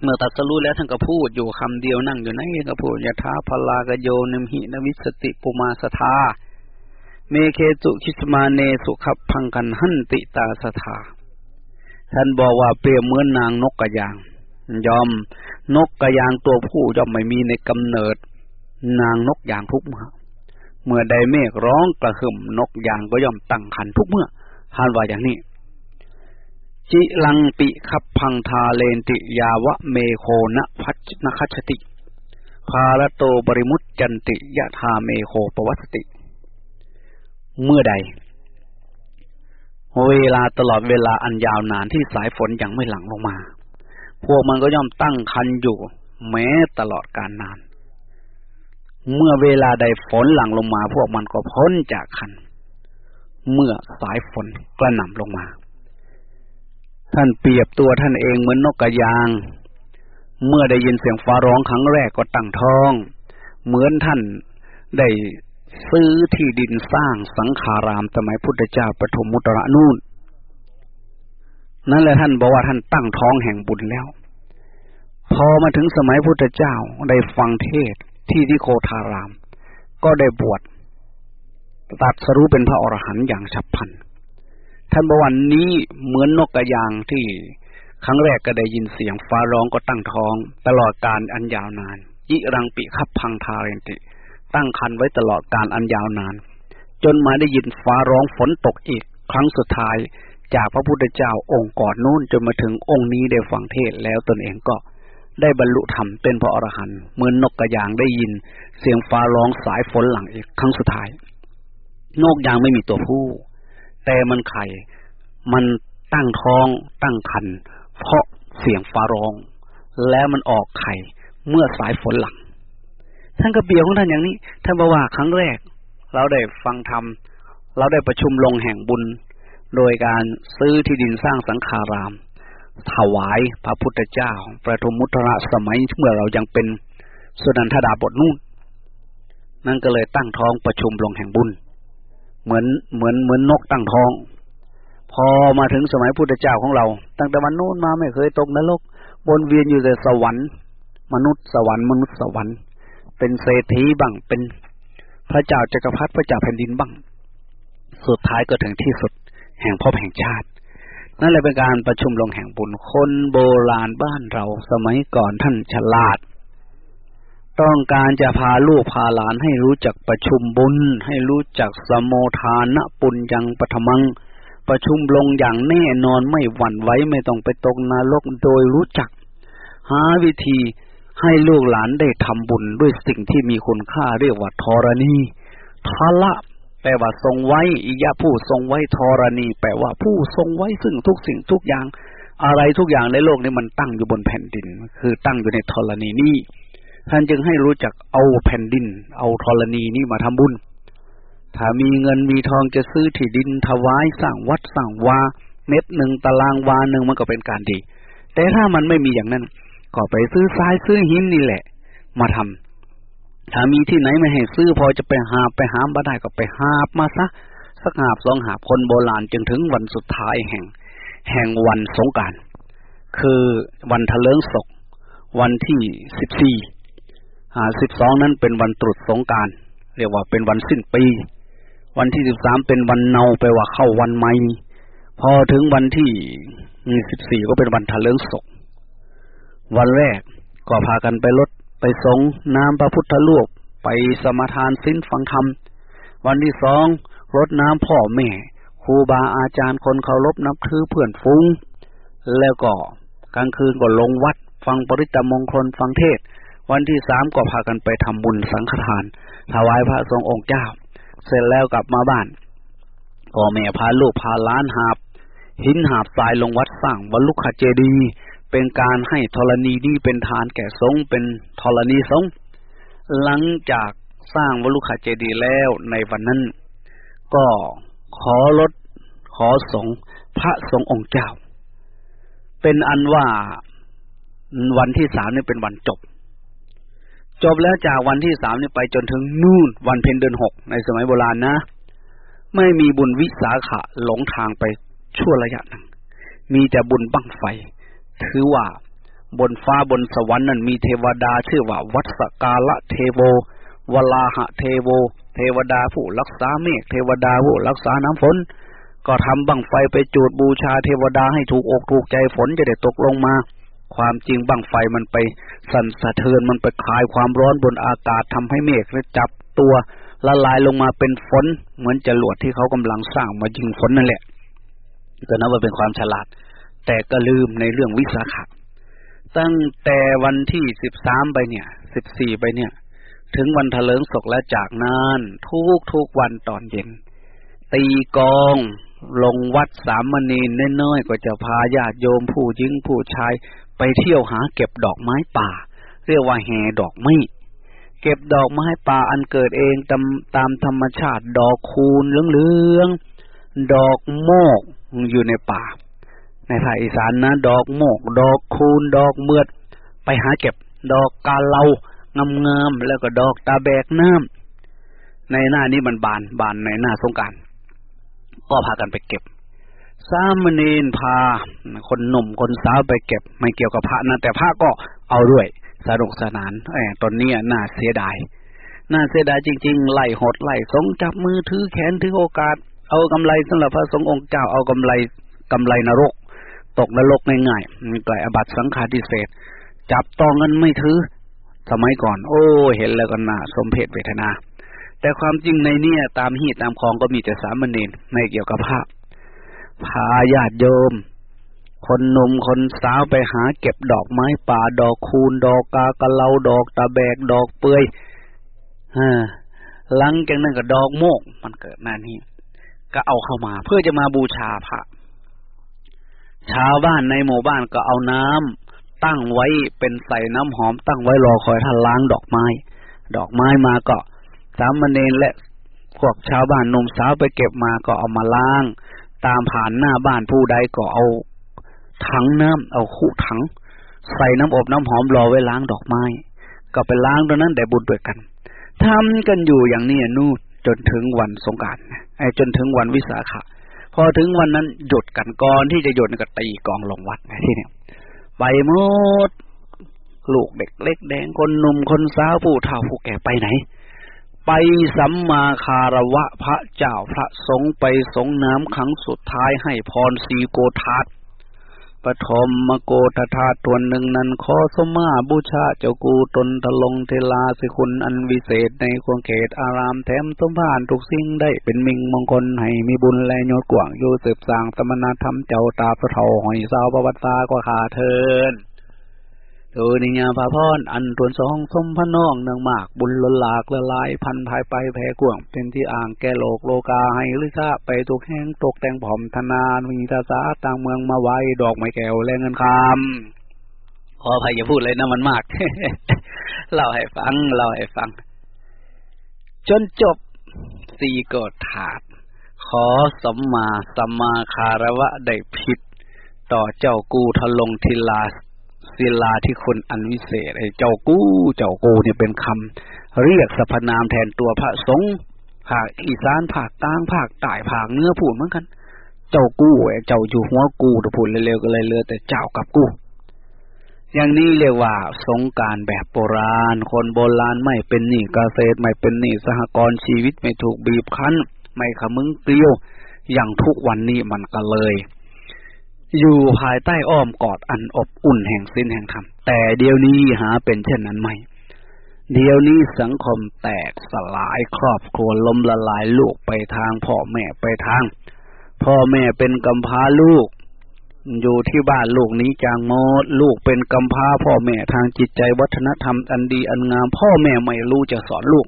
เมื่อตัดสรู้แล้วท่านก็พูดอยู่คำเดียวนั่งอยู่นั่นเองก็พูดยะท้าพลากโยนิมหินวิสติปุมาสทาเมเคตุคิสมาเนสุขพังกันหันติตาสถาท่านบอกว่าเปรียบเหมือนนางนกกระยาง ยอมนกกระยางตัวผู้ย่อมไม่มีในกำเนิด นางนกยางทุกเมื่อเมื่อใดเมฆร้องกระหึ่มนกยางก็ย่อมตั้งขันทุกเมื่อท่านว่าอย่างนี้ จิลังปิขับพังทาเลนติยาวะเมโคนะพัชนคัชติภาลโตบริมุตจันติยะธาเมโคปวัสติ เมื่อใด เวลาตลอดเวลาอันยาวนานที่สายฝนยังไม่หลั่งลงมา พวกมันก็ย่อมตั้งคันอยู่ แม้ตลอดการนาน เมื่อเวลาใดฝนหลั่งลงมา พวกมันก็พ้นจากคัน เมื่อสายฝนกระหน่ำลงมา ท่านเปรียบตัวท่านเองเหมือนนกกระยาง เมื่อได้ยินเสียงฟ้าร้องครั้งแรกก็ตั้งท้อง เหมือนท่านได้ซื้อที่ดินสร้างสังขารามสมัยพุทธเจ้าปฐมมุตระนู่นนั่นแหละท่านบอกว่าท่านตั้งท้องแห่งบุญแล้ว พอมาถึงสมัยพุทธเจ้าได้ฟังเทศที่ที่โคทาราม ก็ได้บวชตัดสรู้เป็นพระอรหันต์อย่างฉับพลัน ท่านบอกวันนี้เหมือนนกกระยางที่ครั้งแรกก็ได้ยินเสียงฟ้าร้องก็ตั้งท้อง ตลอดการอันยาวนานยิรังปิขับพังทาเรนติ ตั้งคันไว้ตลอดการอันยาวนาน จนมาได้ยินฟ้าร้องฝนตกอีก ครั้งสุดท้ายจากพระพุทธเจ้าองค์ก่อนนู้นจนมาถึงองค์นี้ได้ฟังเทศแล้วตนเองก็ได้บรรลุธรรมเป็นพระอรหันต์เหมือนนกกระยางได้ยิน เสียงฟ้าร้องสายฝนหลังอีกครั้งสุดท้าย นกยางไม่มีตัวผู้ แต่มันไข่ มันตั้งท้องตั้งคันเพราะเสียงฟ้าร้อง แล้วมันออกไข่เมื่อสายฝนหลัง ท่านกระเบียวของท่านอย่างนี้ ท่านบอกว่าครั้งแรก เราได้ฟังธรรม เราได้ประชุมลงแห่งบุญ โดยการซื้อที่ดินสร้างสังฆาราม ถวายพระพุทธเจ้า ประทุมมุตระสมัยเมื่อเรายังเป็นสุนันทดาบทนู่นนั่นก็เลยตั้งท้องประชุมลงแห่งบุญ เหมือนเหมือนเหมือนนกตั้งท้อง พอมาถึงสมัยพุทธเจ้าของเรา ตั้งแต่วันโน้นมาไม่เคยตกนรกบนเวียนอยู่แต่สวรรค์ มนุษย์สวรรค์มนุษย์สวรรค์ เป็นเศรษฐีบ้างเป็นพระเจ้าจักรพรรดิพระเจ้าแผ่นดินบ้าง สุดท้ายก็ถึงที่สุด แห่งพบแห่งชาติ นั่นเลยเป็นการประชุมลงแห่งบุญคนโบราณบ้านเราสมัยก่อนท่านฉลาด ต้องการจะพาลูกพาหลานให้รู้จักประชุมบุญ ให้รู้จักสมโมทานะปุญญังปฐมัง ประชุมลงอย่างแน่นอนไม่หวั่นไหวไม่ต้องไปตกนรกโดยรู้จัก หาวิธีให้ลูกหลานได้ทำบุญด้วยสิ่งที่มีคุณค่าเรียกว่าธรณีทละแปลว่าทรงไว้อียะผู้ทรงไว้ธรณี แปลว่าผู้ทรงไว้ซึ่งทุกสิ่งทุกอย่าง อะไรทุกอย่างในโลกนี้มันตั้งอยู่บนแผ่นดิน คือตั้งอยู่ในธรณีนี้ ท่านจึงให้รู้จักเอาแผ่นดิน เอาธรณีนี้มาทำบุญ ถ้ามีเงินมีทองจะซื้อที่ดินถวายสร้างวัดสร้างวา เม็ดหนึ่งตารางวาหนึ่งมันก็เป็นการดี แต่ถ้ามันไม่มีอย่างนั้น ก็ไปซื้อทรายซื้อหินนี่แหละ มาทำถ้ามีที่ไหนไม่ให้ซื้อพอจะไปหาไปหามมาได้ก็ไปหาบมาซะสักหาบสองหาบคนโบราณจึงถึงวันสุดท้ายแห่ง แห่งวันสงการ คือวันทะเลิงศก วันที่สิบสี่ หาสิบสองนั้นเป็นวันตรุษสงการเรียกว่าเป็นวันสิ้นปี วันที่สิบสามเป็นวันเนาไปว่าเข้าวันใหม่พอถึงวันที่สิบสี่ก็เป็นวันทะเลิงศก วันแรกก็พากันไปลดไปสงน้ำพระพุทธลูกไปสมทานสิ้นฟังธรรม วันที่สองรดน้ำพ่อแม่ครูบาอาจารย์คนเคารพนับถือเพื่อนฟุ้ง แล้วก็กลางคืนก็ลงวัด ฟังปริตมงคลฟังเทศ วันที่สามก็พากันไปทำบุญสังฆทาน ถวายพระทรงองค์เจ้า เสร็จแล้วกลับมาบ้านพ่อแม่พาลูกพาล้านหาบ หินหาบทรายลงวัดสร้างบรรลุขเจดี เป็นการให้ธรณีนี้เป็นทานแก่สงเป็นธรณีสงหลังจากสร้างวลุขเจดีแล้วในวันนั้น ก็ขอลดขอสงพระสงฆ์องค์เจ้า เป็นอันว่าวันที่สามนี่เป็นวันจบ จบแล้วจากวันที่สามนี่ไปจนถึงนู่นวันเพ็ญเดือนหกในสมัยโบราณนะ ไม่มีบุญวิสาขะหลงทางไปชั่วระยะหนึ่ง มีแต่บุญบั้งไฟ ถือว่าบนฟ้าบนสวรรค์นั้นมีเทวดาชื่อว่าวัสกาละเทโววลาหะเทโว เทวดาผู้รักษาเมฆเทวดาผู้รักษาน้ำฝน ก็ทำบังไฟไปจูดบูชาเทวดาให้ถูกอกถูกใจฝนจะได้ตกลงมา ความจริงบังไฟมันไปสั่นสะเทือนมันไปคลายความร้อนบนอากาศทำให้เมฆจับตัวละลายลงมาเป็นฝน เหมือนจรวดที่เขากำลังสร้างมายิงฝนนั่นแหละก็นับว่าเป็นความฉลาด แต่ก็ลืมในเรื่องวิสาขะตั้งแต่วันที่สิบสามไปเนี่ยสิบสี่ไปเนี่ย ถึงวันเถลิงศกและจากนั้นทุกทุกวันตอนเย็น ตีกองลงวัดสามมณีน้อยๆก็จะพาญาติโยมผู้หญิงผู้ชาย ไปเที่ยวหาเก็บดอกไม้ป่า เรียกว่าแห่ดอกไม้เก็บดอกไม้ป่าอันเกิดเองตามตามธรรมชาติดอกคูณเหลืองๆดอกโมกอยู่ในป่า ในภาคอีสานนะ ดอกโมก ดอกคูนดอกเมือด ไปหาเก็บ ดอกกาเลางามๆแล้วก็ดอกตาแบกน้ำในหน้านี้มันบานบานในหน้าสงการก็พากันไปเก็บ สามเณรพา คนหนุ่มคนสาวไปเก็บ ไม่เกี่ยวกับพระนะแต่พระก็เอาด้วยสนุกสนานแอบตอนนี้น่าเสียดายน่าเสียดายจริง ๆ ไล่หดไล่สงจับมือถือแขนถือโอกาส เอากำไรสำหรับพระสงฆ์องค์เจ้าเอากำไรกำไรนรก ตกนรกง่ายๆมีกลายอบัตสังฆาทิเศษ จับตองเงินไม่ถือ สมัยก่อน โอ้เห็นแล้วก็น่าสมเพชเวทนา แต่ความจริงในเนี่ยตามหีตามคลองก็มีแต่สามเณรไม่เกี่ยวกับพระ พาญาติโยม คนหนุ่มคนสาวไปหาเก็บดอกไม้ป่าดอกคูณดอกกากะเลาดอกตะแบกดอกเปื่อยฮะหลังจากนั้นก็ดอกโมก มันเกิดหน้านี้ก็เอาเข้ามา เพื่อจะมาบูชาพระชาวบ้านในหมู่บ้านก็เอาน้ำตั้งไว้เป็นใส่น้ำหอมตั้งไว้รอคอยท่านล้างดอกไม้ ดอกไม้มาก็สามเณรและพวกชาวบ้านนมสาวไปเก็บมาก็เอามาล้าง ตามผ่านหน้าบ้านผู้ใดก็เอาถังน้ำเอาคู่ถัง ใส่น้ำอบน้ำหอมรอไว้ล้างดอกไม้ ก็ไปล้างตรงนั้นแต่บุญด้วยกันทำกันอยู่อย่างนี้นู่นจนถึงวันสงการไอ้จนถึงวันวิสาขะพอถึงวันนั้นหยุดกันก่อนที่จะหยุดก็ตีกองลงวัดไงที่เนี่ยไปหมดลูกเด็กเล็กแดงคนหนุ่มคนสาวผู้เฒ่าผู้แก่ไปไหน ไปสัมมาคารวะพระเจ้าพระสงฆ์ไปสงน้ำครั้งสุดท้ายให้พรสีโกทัตปฐมมโกตธาตุตัวหนึ่งนั้นขอสมาบูชาเจ้ากูตนทลงเทลาสิคุณอันวิเศษในควงเขตอารามแถมสมผ่านทุกสิ่งได้เป็นมิงมงคลให้มีบุญและยศกว่างอยู่สืบสางสมณธรรมเจ้าตาพระเทาหอยสาวประวัติศากว่าขาเทิน ดูนิยาพาพรออันตวนสองสมพน้องเนืองมาก บุญล้นหลากละลายพันภายไปแพ้กวง เป็นที่อ่างแก่โลกโลกาให้ลิซ่าไปตกแห้งตกแต่งผอมธนานมีตาสาต่างเมืองมาไว้ดอกไม้แก้วแลเงินคำขออภัยอย่าพูดเลยนะมันมากเล่าให้ฟังเล่าให้ฟัง จนจบสี่กดถาด ขอสัมมาสัมมาคารวะได้ผิด ต่อเจ้ากูทะลงทิลา ศิลาที่คนอันวิเศษไอ้เจ้ากู้เจ้ากูเนี่ยเป็นคำเรียกสรรพนามแทนตัวพระสงฆ์ภาคอีสานภาคกลางภาคใต้ภาคเนื้อผูดเหมือนกัน เจ้ากู้ไอ้เจ้าอยู่หัวกูแต่พูดเร็วๆก็เลยเลือแต่เจ้ากับกู้อย่างนี้เรียกว่าสงการแบบโบราณ คนโบราณไม่เป็นหนี้เกษตรไม่เป็นหนี้สหกรณ์ชีวิตไม่ถูกบีบคั้น ไม่ขมึงเกลียวอย่างทุกวันนี้มันก็เลย อยู่ภายใต้อ้อมกอดอันอบอุ่นแห่งสิ้นแห่งธรรม แต่เดี๋ยวนี้หาเป็นเช่นนั้นไหมเดี๋ยวนี้สังคมแตกสลายครอบครัวล้มละลายลูกไปทางพ่อแม่ไปทาง พ่อแม่เป็นกำพร้าลูก อยู่ที่บ้านลูกนี้จางมดลูกเป็นกำพร้าพ่อแม่ทางจิตใจวัฒนธรรมอันดีอันงาม พ่อแม่ไม่รู้จะสอนลูก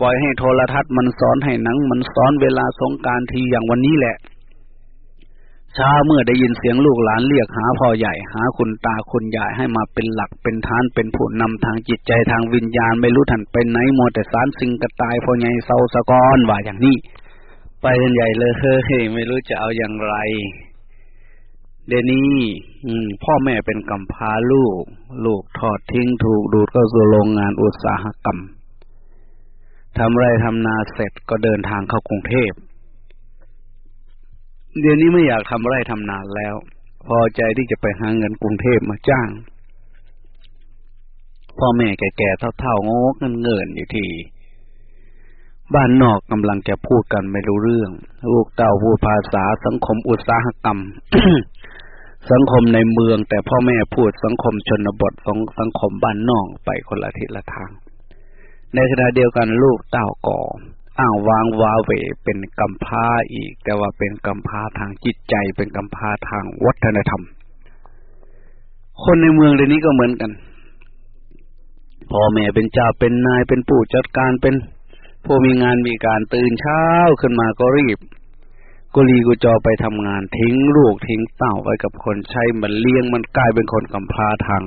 ปล่อยให้โทรทัศน์มันสอนให้หนัง มันสอนเวลาสงการทีอย่างวันนี้แหละ ช้าเมื่อได้ยินเสียงลูกหลานเรียกหาพ่อใหญ่หาคุณตาคุณยายให้มาเป็นหลักเป็นฐานเป็นผู้นำทางจิตใจทางวิญญาณไม่รู้ท่านเป็นไหนมัวแต่สารสิงกระตายพ่อใหญ่เศร้าสะกอนว่าอย่างนี้ ไปกันใหญ่เลยเฮ้ยไม่รู้จะเอาอย่างไร เดนี้อืม พ่อแม่เป็นกำพร้าลูก ลูกทอดทิ้งถูกดูดเข้าสู่โรงงานอุตสาหกรรมทำไรทำนาเสร็จก็เดินทางเข้ากรุงเทพ เดี๋ยวนี้ไม่อยากทำไร่ทำนาแล้ว พอใจที่จะไปหาเงินกรุงเทพมาจ้าง พ่อแม่แก่ๆเท่าๆงกเงินเงินอยู่ที่บ้านนอกกำลังจะพูดกันไม่รู้เรื่อง ลูกเต้าพูดภาษาสังคมอุตสาหกรรม สังคมในเมือง แต่พ่อแม่พูดสังคมชนบทของสังคมบ้านนอกไปคนละทิศละทาง ในขณะเดียวกันลูกเต้าก่อ อ้างวางวาเวเป็นกำพาอีก แต่ว่าเป็นกำพาทางจิตใจ เป็นกำพาทางวัฒนธรรม คนในเมืองเดี๋ยวนี้ก็เหมือนกันพ่อแม่เป็นเจ้าเป็นนายเป็นผู้จัดการเป็นผู้มีงานมีการตื่นเช้าขึ้นมาก็รีบกุลีกุจอไปทำงานทิ้งลูกทิ้งเต้าไว้กับคนใช้มันเลี้ยงมันกลายเป็นคนกำพร้าทาง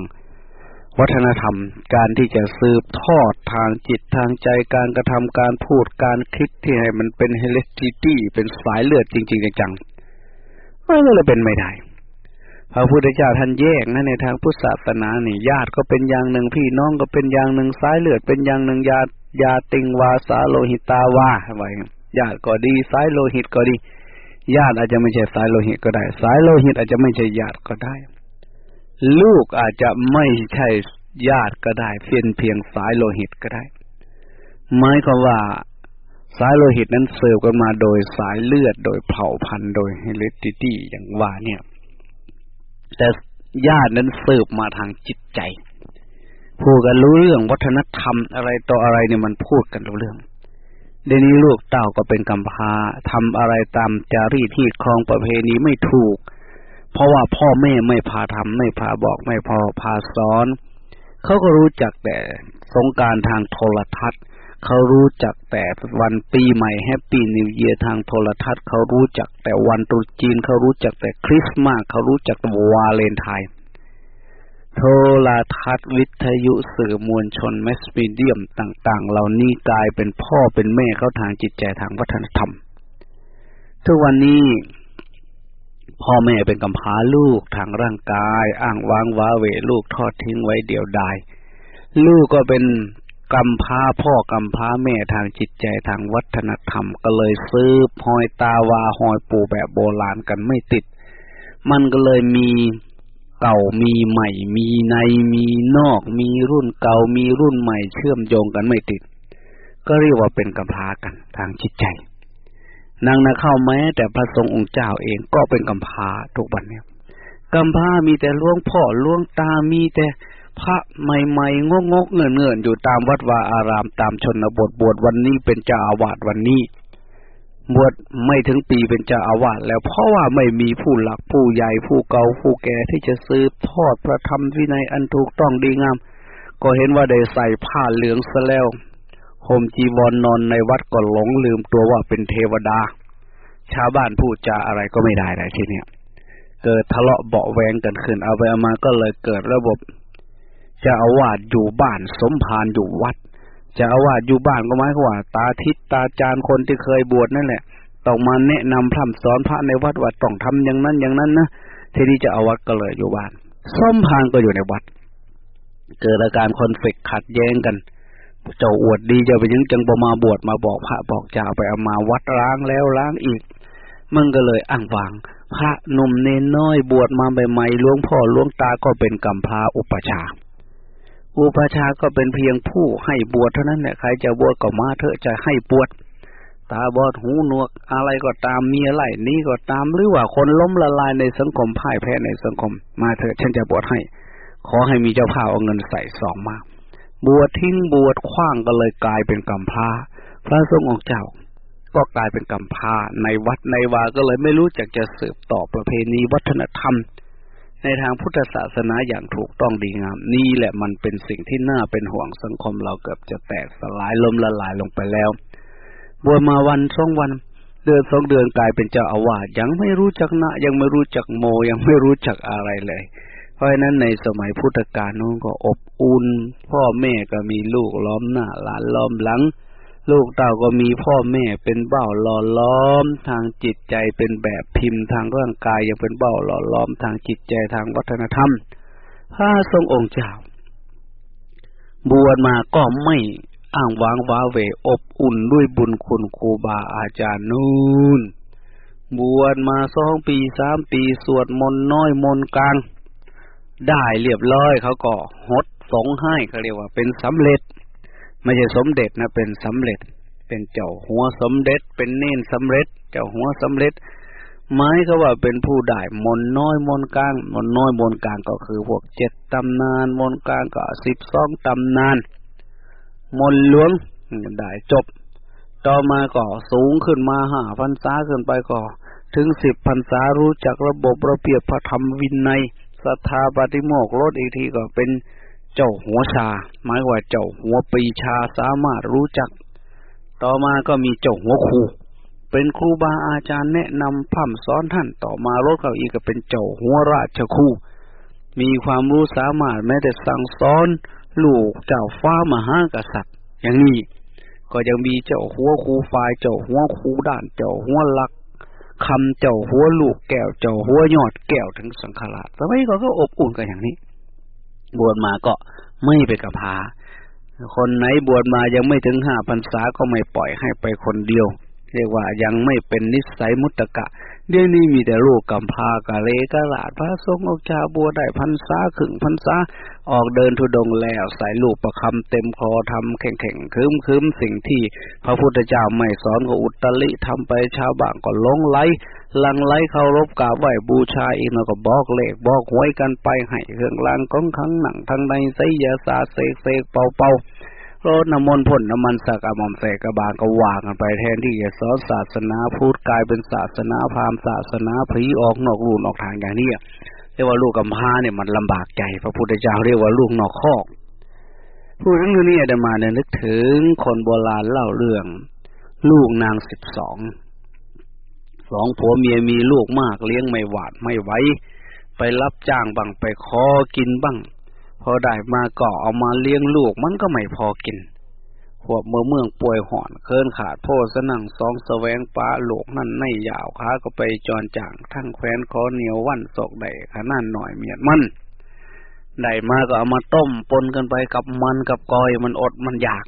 วัฒนธรรม การที่จะสืบทอดทางจิตทางใจการกระทำการพูดการคิดที่ให้มันเป็นเฮลิจิตี้เป็นสายเลือดจริง ๆ จังๆมันก็เลยเป็นไม่ได้พระพุทธเจ้าท่านแยกนะในทางพุทธศาสนาเนี่ยญาติก็เป็นอย่างหนึ่งพี่น้องก็เป็นอย่างหนึ่งสายเลือดเป็นอย่างหนึ่งญาติญาติงวาสาโลหิตาวาไว้ญาติก็ดีสายโลหิตก็ดี ญาติอาจจะไม่ใช่สายโลหิตก็ได้ สายโลหิตอาจจะไม่ใช่ญาติก็ได้ ลูกอาจจะไม่ใช่ญาติก็ได้เพียงเพียงสายโลหิตก็ได้หมายความว่าสายโลหิตนั้นเสิร์ฟกันมาโดยสายเลือดโดยเผ่าพันธุ์โดยเฮลิติตี้อย่างว่าเนี่ย แต่ญาตินั้นเสิร์ฟมาทางจิตใจพูดกันรู้เรื่องวัฒนธรรมอะไรต่ออะไรเนี่ยมันพูดกันรู้เรื่องเดี๋ยวนี้ลูกเต่าก็เป็นกำพร้าทำอะไรตามจารีตฮีตคลองประเพณีไม่ถูก เพราะว่าพ่อแม่ไม่พาทำไม่พาบอกไม่พอพาสอน เขาก็รู้จักแต่สงกรานต์ทางโทรทัศน์ เขารู้จักแต่วันปีใหม่ Happy New Year ทางโทรทัศน์ เขารู้จักแต่วันตรุษจีน เขารู้จักแต่คริสต์มาสเขารู้จักแต่วาเลนไทน์โทรทัศน์วิทยุสื่อมวลชนแมสมีเดียมต่าง ๆ เหล่านี้กลายเป็นพ่อเป็นแม่เขาทางจิตใจทางวัฒนธรรม ทุกวันนี้ พ่อแม่เป็นกำพร้าลูกทางร่างกาย อ้างว้างว้าเวลูกทอดทิ้งไว้เดียวดายลูกก็เป็นกำพร้าพ่อกำพร้าแม่ทางจิตใจทางวัฒนธรรมก็เลยซื้อหอยตาวาหอยปูแบบโบราณกันไม่ติด มันก็เลยมีเก่ามีใหม่ มีในมีนอก มีรุ่นเก่ามีรุ่นใหม่เชื่อมโยงกันไม่ติด ก็เรียกว่าเป็นกำพร้ากันทางจิตใจ นางนาเข้าแม้แต่พระทรงองค์เจ้าเองก็เป็นกำพาทุกวันเนี่ยกำพามีแต่ล่วงพ่อล่วงตามีแต่พระใหม่ๆงกงกเงินเงินอยู่ตามวัดวาอารามตามชนบทบวชวันนี้เป็นเจ้าอาวาสวันนี้ บวชไม่ถึงปีเป็นเจ้าอาวาสแล้วเพราะว่าไม่มีผู้หลักผู้ใหญ่ผู้เก่าผู้แก่ที่จะสืบทอดพระธรรมวินัยอันถูกต้องดีงาม ก็เห็นว่าได้ใส่ผ้าเหลืองซะแล้ว ห่มจีวรนนอนในวัดก็หลงลืมตัวว่าเป็นเทวดา ชาวบ้านพูดจาอะไรก็ไม่ได้เลยทีเนี้ยเกิดทะเลาะเบาแวงกันขึ้น เอาไปเอามาก็เลยเกิดระบบจะอาวาสอยู่บ้านสมภารอยู่วัด จะอาวาสอยู่บ้านก็หมายความว่า ตาทิศตาจารคนที่เคยบวชนั่นแหละต้องมาแนะนำพร่ำสอนพระในวัดว่าต้องทำอย่างนั้นอย่างนั้นนะทีนี้จะเอาวัดก็เลยอยู่บ้านสมภารก็อยู่ในวัด เกิดอาการคอนฟ lict ขัดแย้งกัน เจ้าอวดดีจะไปยังจังบมาบวชมาบอกพระบอกเจ้าไปเอามาวัดล้างแล้วล้างอีกมึงก็เลยอ้างวาง พระหนุ่มเนนน้อยบวชมาใหม่ๆหลวงพ่อหลวงตาก็เป็นกำพาอุปชา อุปชาก็เป็นเพียงผู้ให้บวชเท่านั้นแหละใครจะบวชก็มาเถอะจะให้บวชตาบอดหูหนวกอะไรก็ตามมีอะไรนี่ก็ตามหรือว่าคนล้มละลายในสังคมพ่ายแพ้ในสังคม มาเถอะฉันจะบวชให้ ขอให้มีเจ้าภาพเอาเงินใส่ซองมา บวชทิ้งบวชคว้างก็เลยกลายเป็นกำพาพระสงฆ์องค์เจ้า ก็กลายเป็นกำพาในวัดในวาก็เลยไม่รู้จักจะสืบต่อประเพณีวัฒนธรรม ในทางพุทธศาสนาอย่างถูกต้องดีงาม นี่แหละมันเป็นสิ่งที่น่าเป็นห่วงสังคมเราเกือบจะแตกสลายล้มละลายลงไปแล้วบวชมาวันสองวันเดือนสองเดือนกลายเป็นเจ้าอาวาสยังไม่รู้จักนะยังไม่รู้จักโมยังไม่รู้จักอะไรเลย เพราะฉะนั้นในสมัยพุทธกาลนู้นก็อบอุ่นพ่อแม่ก็มีลูกล้อมหน้าหลานล้อมหลัง ลูกเต่าก็มีพ่อแม่เป็นเบ้าหล่อล้อม ทางจิตใจเป็นแบบพิมพ์ทางร่างกายยังเป็นเบ้าหล่อล้อม ทางจิตใจทางวัฒนธรรมพระทรงองค์เจ้า บวชมาก็ไม่อ้างว้างว้าเวอบอุ่นด้วยบุญคุณครูบาอาจารย์นู่นบวชมาสองปีสามปีสวดมนต์น้อยมนต์กลาง ได้เรียบร้อยเขาก็หดสงให้เขาเรียกว่าเป็นสำเร็จ ไม่ใช่สมเด็จนะเป็นสำเร็จ เป็นเจ้าหัวสมเด็จ เป็นเน้นสำเร็จ เจ้าหัวสำเร็จหมายก็ว่าเป็นผู้ได้มนน้อยมนกลางมนน้อยมนกลางก็คือพวกเจ็ดตำนานมนกลางก็สิบสองตำนานมนหลวงได้จบ ต่อมาก็สูงขึ้นมาห้าพันษาขึ้นไปก็ ถึงสิบพันษารู้จักระบบระเบียบพระธรรมวินัย ศรัทธาปฏิโมกรถอีกทีก็เป็นเจ้าหัวชา หมายว่าเจ้าหัวปีชาสามารถรู้จัก ต่อมาก็มีเจ้าหัวครูเป็นครูบาอาจารย์แนะนำพ่ำสอนท่านต่อมารถเขาอีกก็เป็นเจ้าหัวราชครูมีความรู้สามารถแม้แต่สั่งสอนลูกเจ้าฟ้ามหากษัตริย์ อย่างนี้ก็ยังมีเจ้าหัวครูฝ่ายเจ้าหัวครูด่านเจ้าหัวลัก คำเจ้าหัวลูกแก้วเจ้าหัวยอดแก้วถึงสังขารสมัยก่อนก็อบอุ่นกันอย่างนี้ บวชมาก็ไม่ไปกับพาคนไหนบวชมายังไม่ถึงห้าพรรษาก็ไม่ปล่อยให้ไปคนเดียว เรียกว่ายังไม่เป็นนิสัยมุตตะ เดี๋ยวนี้มีแต่ลูกกำพากะเลกะลาดพระสงฆ์ออกจาบัวได้พันษาขึงพันษาออกเดินทุดงแล้วใส่ลูกประคำเต็มคอทำแข่งแข่งคืมคืมสิ่งที่พระพุทธเจ้าไม่สอนก็อุตริทำไปชาวบ้านก็ลงไหลลังไหลเคารพกราบไหวบูชาอีกแล้วก็บอกเลขบอกหวยกันไปให้เครื่องรางก้องขังหนังทางในไสยาศาสเสกเสกเป่าเป่า รดน้ำมนต์พ่นน้ำมันสักอมอมใส่กระบาลก็วางกันไปแทนที่จะสอนศาสนาพุทธกลายเป็นศาสนาพราหมณ์ศาสนาผีออกนอกรูนออกทางอย่างนี้เรียกว่าลูกกำพร้าเนี่ยมันลำบากใจพระพุทธเจ้าเรียกว่าลูกนอกคอกพูดถึงเรื่องนี้อาจมาเนี่ยนึกถึงคนโบราณเล่าเรื่อง ลูกนางสิบสองสองผัวเมียมีลูกมากเลี้ยงไม่หวาดไม่ไหวไปรับจ้างบ้างไปขอกินบ้าง อได้มาก็เอามาเลี้ยงลูกมันก็ไม่พอกินขวบเมื่อเมืองป่วยห่อนเคินขาดโพสนั่งสองแสวงป้าโลกนั่นในยาวขาก็ไปจรจ่างทั้งแคว้นขอเหนียววันศกได้ขนาดหน่อยเมียดมันได้มาก็เอามาต้มปนกันไปกับมันกับกอยมันอดมันอยาก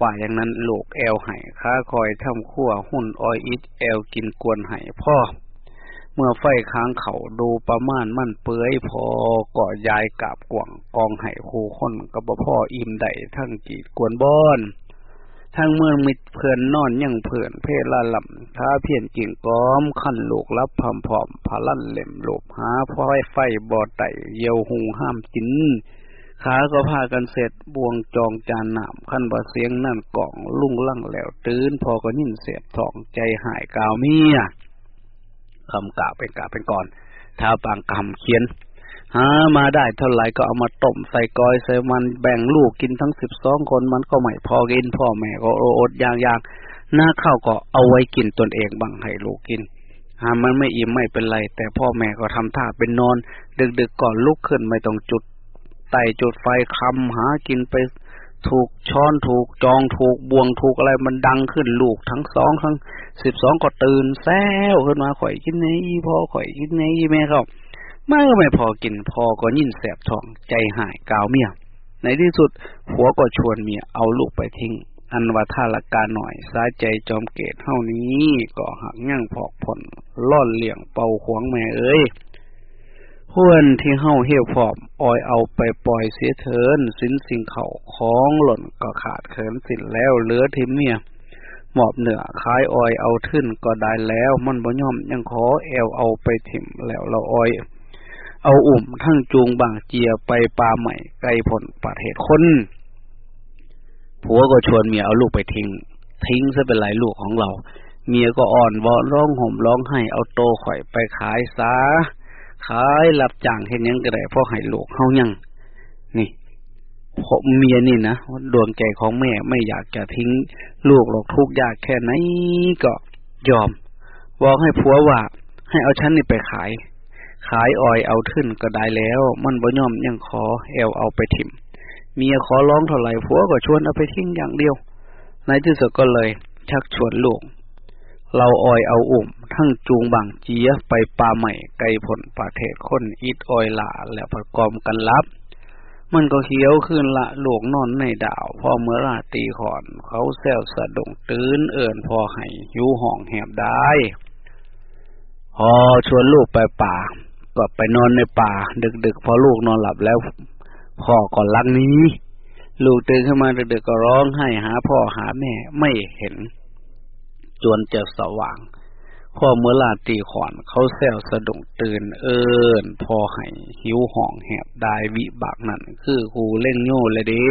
ว่าอย่างนั้นลูกแอลไห้ค้าคอยทำขั้วหุ่นออยอิดแอลกินกวนไห้พ่อ เมื่อไฟค้างเขาดูประมาณมั่นเปื้อยพอก่อยายกาบกว่างกองไห้คูคนกับพ่ออิ่มได้ทั้งกีดกวนบอนทั้งเมื่อมิดเพื่อนนอนยังเพื่อนเพลาลำท้าเพียนกิ่งก้อมขั้นลูกรับพมผอมพาลั่นเหล่มหลบหาพ้อยไฟบ่อไตเยียวหูห้ามกินขาก็พากันเสร็จบวงจองจานหนามขั้นบ่เสียงนั่นกล่องลุ่งลั่งแล้ว ตื้นพอก็ยินเสียบทองใจหายกาวเมีย คำกาเป็นกาเป็นก่อนท้าปางคำเขียน หามาได้เท่าไหร่ก็เอามาต้มใส่กอยใส่มันแบ่งลูกกินทั้งสิบสองคนมันก็ไม่พอกินพ่อแม่ก็อดอย่างอย่างหน้าข้าวก็เอาไว้กินตนเองบังให้ลูกกินหามันไม่อิ่มไม่เป็นไร แต่พ่อแม่ก็ทำท่าเป็นนอน ดึกๆก่อนลุกขึ้นไม่ต้องจุดไต่จุดไฟคำหากินไป ถูกช้อนถูกจองถูกบ่วงถูกอะไรมันดังขึ้นลูกทั้งสองทั้งสิบสองก็ตื่นแซวขึ้นมาข่อยกินในอีพ่อข่อยกินในอีแม่เขาไม่ก็ไม่พอกินพอก็ยิ่นแสบท้องใจหายกาวเมียในที่สุดผัวก็ชวนเมียเอาลูกไปทิ้ง อันว่าท่าละกาหน่อยสายใจจอมเกตเท่านี้ ก็หักยั่งพอกผลล่อนเลี่ยงเป่าขวงแม่เอ้ย พื่อนที่เฮาเหี่ยวผอมออยเอาไปปล่อยเสียเถินสินสิ่งเขาของหล่นก็ขาดเขินสินแล้วเหลือทิมเมียหมอบเหนือคล้ายออยเอาทึ้นก็ได้แล้วมันบ่ย่อมยังขอแอวเอาไปถิ่มแล้วเราออย เอาอุ่มทั้งจูงบางเจียไปปลาใหม่ไกลผลประเทศคนผัวก็ชวนเมียเอาลูกไปทิ้ง ทิ้งซะเป็นไรลูกของเรา เมียก็อ่อนวอนร้องห่มร้องไห้เอาโตข่อยไปขายซา ขายรับจ้างเห็นยังก็ได้เพราะให้ลูกเฮายังนี่ผมเมียนี่นะดวงใจของแม่ไม่อยากจะทิ้งลูกหรอกทุกยากแค่ไหนก็ยอมบอกให้ผัวว่า ให้เอาฉันนี่ไปขาย ขายออยเอาทึ้นก็ได้แล้ว มันบ่ยอมยังขอแอวเอาไปถิมเมียขอร้องเท่าไหร่ผัวก็ชวนเอาไปทิ้งอย่างเดียว ในที่สุดก็เลย ชักชวนลูก เราออยเอาอุ่ม ทั้งจูงบางเจียไปปลาใหม่ไกลผลประเทศคนอิดออยหลาแล้วประกอบกันรับ มันก็เขียวขึ้นละหลวงนอนในดาว พอเมื่อราตีขอน เขาแซวสะดงตื้นเอิ่นพอให้หิวห่องแหบได้ พอชวนลูกไปป่า ก็ไปนอนในป่า ดึกๆ พอลูกนอนหลับแล้วพ่อก็ลังนี้ ลูกตื่นขึ้นมาดึกๆก็ร้องให้หาพ่อหาแม่ไม่เห็น จนจะสว่างพ่อเมื่อลาตีขอนเขาแซวสะดุ้งตื่นเอิญพอให้หิวห่องแหบได้วิบากนั่นคือกูเล่งโง่เลยเด้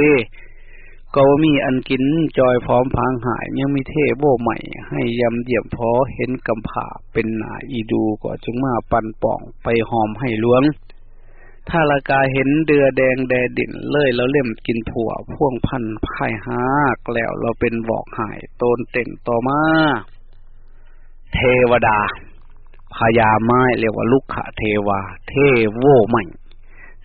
ก็มีอันกินจอยพร้อมพังหายยังมีเทโบใหม่ ให้ยำเดี่ยมพอเห็นกำผาเป็นหนาอีดูก็จึงมาปันป่องไปหอมให้ล้วง ถ้าละกาเห็นเดือแดงแดดินเลยแล้วเล่มกินผัวพ่วงพันไข่หากแล้วเราเป็นบอกหายโตนเต่งต่อมา เทวดาพญาไม้เรียกว่าลุกขะเทวา เทโวใหม่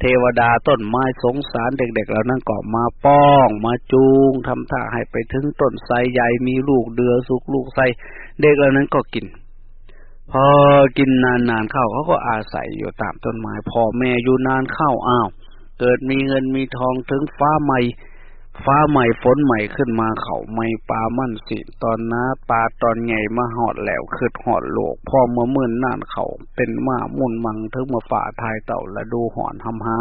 เทวดาต้นไม้สงสารเด็กๆเหล่านั้นก็มาป้อง มาจูงทำท่าให้ไปถึงต้นไทรใหญ่มีลูกเดือสุกลูกไทรเด็กเหล่านั้นก็กิน พอกินนานๆเข้าเขาก็อาศัยอยู่ตามต้นไม้พ่อแม่อยู่นานเข้าอ้าว เกิดมีเงินมีทองถึงฟ้าใหม่ ฟ้าใหม่ฝนใหม่ขึ้นมาเขาไม่ปลามั่นสิตอนน้าปลาตอนไงมาหอดแล้วคือหอดโลกพ่อเมื่อมื่นนานเขาเป็นมามุ่นมังถึงมาฝ่าทายเต่าและดูหอนทำหา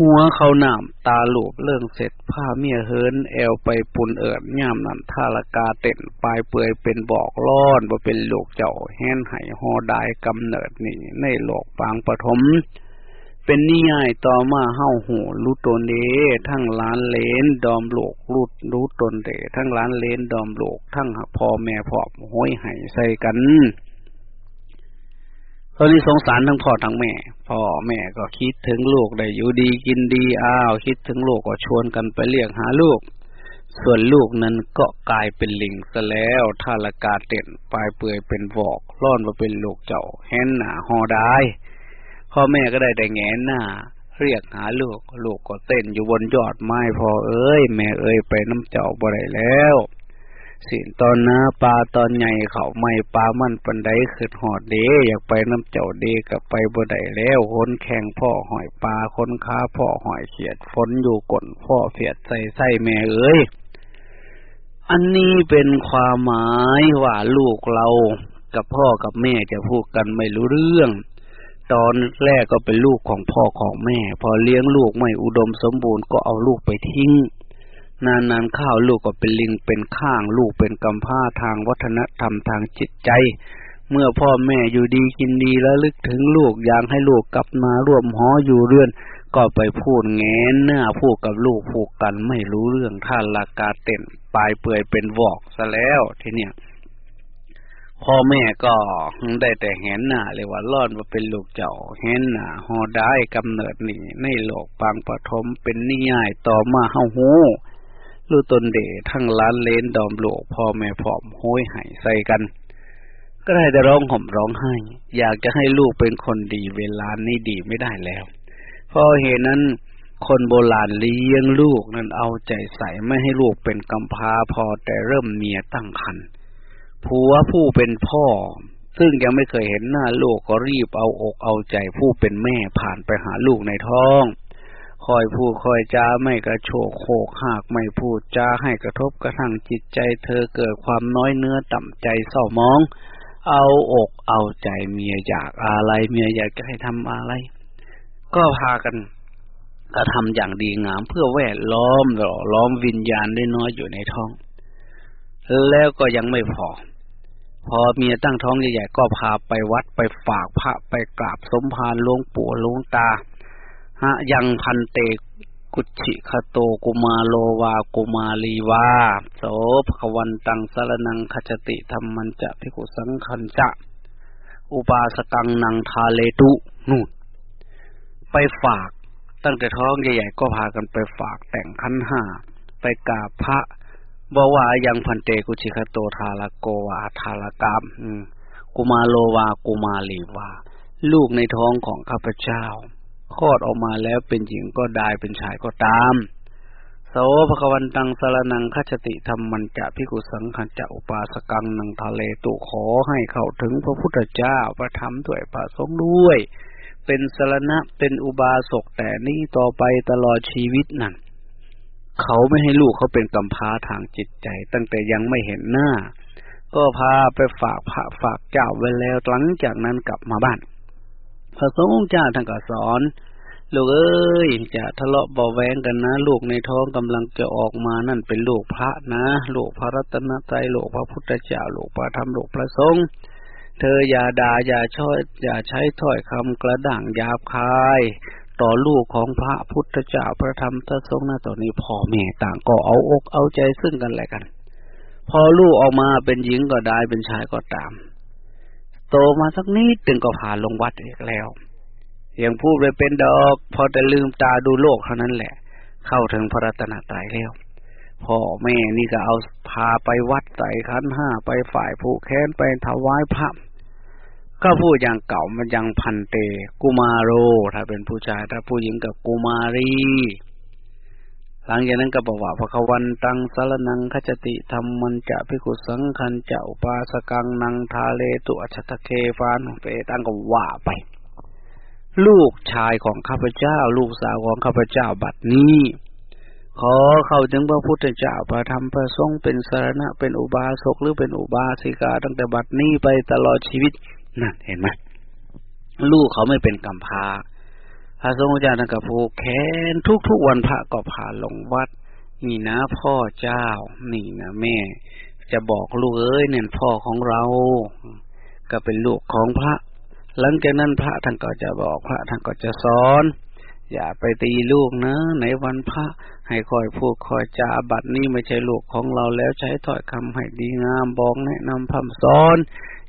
หัวเขาหนามตาหลูบเรื่องเสร็จผ้าเมียเฮินแอวไปปุนเอิดย่ามนั่นท่าละกาเต้นปลายเปื่อยเป็นบอกล้อนว่าเป็นลูกเจ้าแห้นไห้หอดายกำเนิดนี่ในโลกปางปฐมเป็นนิยายต่อมาเฮ้าหูรู้ตนเดทั้งล้านเลนดอมโลกรู้รู้ตนเดทั้งล้านเลนดอมโลกทั้งพ่อแม่พ่อห้อยไห้ใส่กัน ตอนนี้สงสารทั้งพ่อทั้งแม่ พ่อแม่ก็คิดถึงลูกได้อยู่ดีกินดีอ้าว คิดถึงลูกก็ชวนกันไปเรียกหาลูก ส่วนลูกนั้นก็กลายเป็นลิงซะแล้วท่าละกาเต็นปลายเปื่อยเป็นวอกร่อนมาเป็นลูกเจ้าแฮนหนาหอได้พ่อแม่ก็ได้แต่แงนหน้า เรียกหาลูก ลูกก็เต้นอยู่บนยอดไม้พอเอ้ย แม่เอ้ยไปน้ำเจ้าบ่ได้แล้ว สิตอนนาปลาตอนใหญ่เขาไม่ปลามันปันไดขึ้นหอดเดอยากไปน้ำเจ้าเดกับไปบ่ได้แล้วคนแข่งพ่อหอยปลาคนค้าพ่อหอยเขียดฝนอยู่ก่นพ่อเฟียดใส่ใส่แม่เอ้ยอันนี้เป็นความหมายว่าลูกเรากับพ่อกับแม่จะพูดกันไม่รู้เรื่อง ตอนแรกก็เป็นลูกของพ่อของแม่ พอเลี้ยงลูกไม่อุดมสมบูรณ์ก็เอาลูกไปทิ้ง นานๆข้าวลูกก็เป็นลิงเป็นข้าง ลูกเป็นกำพร้าทางวัฒนธรรมทางจิตใจ เมื่อพ่อแม่อยู่ดีกินดีแล้วลึกถึงลูกอยากให้ลูกกลับมาร่วมหออยู่เรือน ก็ไปพูดแงนหน้าพูดกับลูกพูดกันไม่รู้เรื่องท่านลากาเต้นปลายเปื่อยเป็นวอกซะแล้วทีเนี้ยพ่อแม่ก็ได้แต่เห็นหน้าเลยว่าล่อนว่าเป็นลูกเจ้าเห็นหน้าหอได้กำเนิดนี่ในโลกปางปฐมเป็นนิยายต่อมาเฮาหู ลูกตนเดทั้งล้านเลนดอมโลกพ่อแม่พร้อมห้อยหายใส่กัน ก็ได้แต่ร้องห่มร้องไห้ อยากจะให้ลูกเป็นคนดีเวลานี้ดีไม่ได้แล้ว เพราะเหตุนั้นคนโบราณเลี้ยงลูกนั้นเอาใจใส่ไม่ให้ลูกเป็นกำพร้าพอแต่เริ่มเมียตั้งครรภ์ผัวผู้เป็นพ่อ ซึ่งยังไม่เคยเห็นหน้าลูกก็รีบเอาอกเอาใจผู้เป็นแม่ผ่านไปหาลูกในท้อง คอยพูดคอยจาไม่กระโชกโคกหากไม่พูดจาให้กระทบกระทั่งจิตใจ เธอเกิดความน้อยเนื้อต่ำใจเศร้ามอง เอาอกเอาใจเมียอยากอะไร เมียอยากจะให้ทำอะไร ก็พากันกระทำอย่างดีงามเพื่อแวดล้อมหล่อล้อมวิญญาณได้น้อยอยู่ในท้อง แล้วก็ยังไม่พอ พอเมียตั้งท้องใหญ่ๆก็พาไปวัดไปฝากพระไปกราบสมภารหลวงปู่หลวงตา ฮะยังพันเตกุชิคโตกุมาโลวากุมาลีวาโสภควันตังสารนังขจติธรรมันจะพิกุสังคันจะอุปาสกังนังทาเลตุนู่นไปฝากตั้งแต่ท้องใหญ่ๆก็พากันไปฝากแต่งขั้นห้าไปกราบพระบอกว่ายังพันเตกุชิคโตทาลโกวาทาลกามกุมาโลวากุมาลีวา ลูกในท้องของข้าพเจ้า คลอดออกมาแล้วเป็นหญิงก็ได้เป็นชายก็ตามโสภควันตังสารนังคัจติธรรมมันจะพิกุสังขันจะอุปาสกังนังทะเลตุขอให้เข้าถึงพระพุทธเจ้าพระธรรมด้วยพระสงฆ์ด้วย เป็นสารณะเป็นอุบาสกแต่นี้ต่อไปตลอดชีวิตนั่นเขาไม่ให้ลูกเขาเป็นกำพร้าทางจิตใจ ตั้งแต่ยังไม่เห็นหน้า ก็พาไปฝากพระฝากเจ้าไว้แล้วหลังจากนั้นกลับมาบ้าน พระสงฆ์เจ้าท่านก็สอน ลูกเอ้ยจะทะเลาะเบาแวงกันนะ ลูกในท้องกำลังจะออกมานั่นเป็นลูกพระนะลูกพระรัตนตรัยลูกพระพุทธเจ้าลูกพระธรรมลูกพระสงฆ์เธออย่าด่าอย่าช่อยอย่าใช้ถ้อยคำกระด่างหยาบคาย ต่อลูกของพระพุทธเจ้าพระธรรมพระสงฆ์นะตอนนี้พ่อแม่ต่างก็เอาอกเอาใจซึ่งกันและกัน พอลูกออกมาเป็นหญิงก็ได้เป็นชายก็ตาม โตมาสักนิดตึงก็พาลงวัดอีกแล้วยังพูดไปเป็นดอก พอแต่ลืมตาดูโลกเท่านั้นแหละ เข้าถึงพระรัตนตรัยแล้วพ่อแม่นี่ก็เอาพาไปวัดใส่ขันห้าไปฝ่ายผู้แค้นไปถวายพระก็พูดอย่างเก่ามันยังพันเต กุมาโร ถ้าเป็นผู้ชายถ้าผู้หญิงกับกุมารี หลังจากนั้นก็บอกว่าพระควันตังสารนังขจติธรรมมันจะพิกุสังคันเจ้าปาสกังนังทาเลตุอชตะเคฟานเปตังก็ว่าไป ลูกชายของข้าพเจ้า ลูกสาวของข้าพเจ้าบัดนี้ ขอเข้าถึงพระพุทธเจ้าพระธรรมพระสงฆ์เป็นสารณะเป็นอุบาสกหรือเป็นอุบาสิกาตั้งแต่บัดนี้ไปตลอดชีวิตนั่นเห็นไหมลูกเขาไม่เป็นกำพร้า พระสงฆ์เจ้าท่านก็ผูกแขนทุกๆวันพระก็พาลงวัด นี่นะพ่อเจ้า นี่นะแม่ จะบอกลูกเอ้ยเนี่ยพ่อของเรา ก็เป็นลูกของพระ หลังจากนั้นพระท่านก็จะบอกพระท่านก็จะสอน อย่าไปตีลูกนะในวันพระ ให้คอยพูดคอยจาบัดนี้ไม่ใช่ลูกของเราแล้วใช้ถ้อยคำให้ดีงามบอกแนะนำพำสอน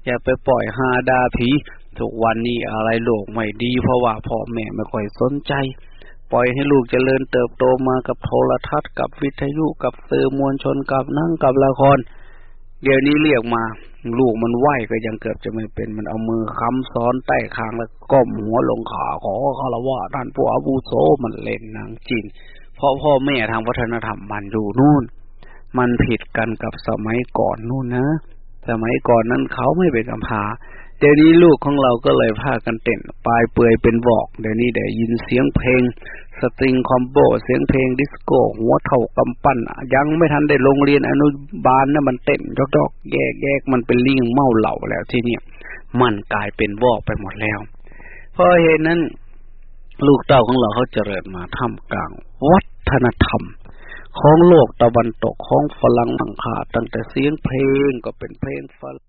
อย่าไปปล่อยหาดาผี ทุกวันนี้อะไรโลกไม่ดีเพราะว่าพ่อแม่ไม่ค่อยสนใจ ปล่อยให้ลูกเจริญเติบโตมากับโทรทัศน์กับวิทยุกับสื่อมวลชนกับนั่งกับละคร เดี๋ยวนี้เรียกมา ลูกมันไหวก็ยังเกือบจะไม่เป็นมันเอามือค้ำซ้อนใต้คางแล้วก้มหัวลงขาขอคารวะท่านผู้อาวุโสมันเล่นหนังจีนเพราะพ่อแม่ทางวัฒนธรรมมันอยู่นู่น มันผิดกันกับสมัยก่อนนู่นนะ สมัยก่อนนั้นเขาไม่เป็นกำพา เดี๋ยวนี้ลูกของเราก็เลยพากันเต้นปลายเปื่อยเป็นบอกเดี๋ยวนี้ได้ยินเสียงเพลง สตริงคอมโบเสียงเพลงดิสโก้หัวเท่ากำปั้นยังไม่ทันได้โรงเรียนอนุบาลนะมันเต้นดอกๆแยกแยกมันเป็นลิงเมาเหล่าแล้วที่เนี่ยมันกลายเป็นวอกไปหมดแล้วเพราะเหตุนั้น ลูกเต้าของเราเขาเจริญมาท่ามกลาง วัฒนธรรมของโลกตะวันตกของฝรั่งมังคาตั้งแต่เสียงเพลงก็เป็นเพลงฝรั่ง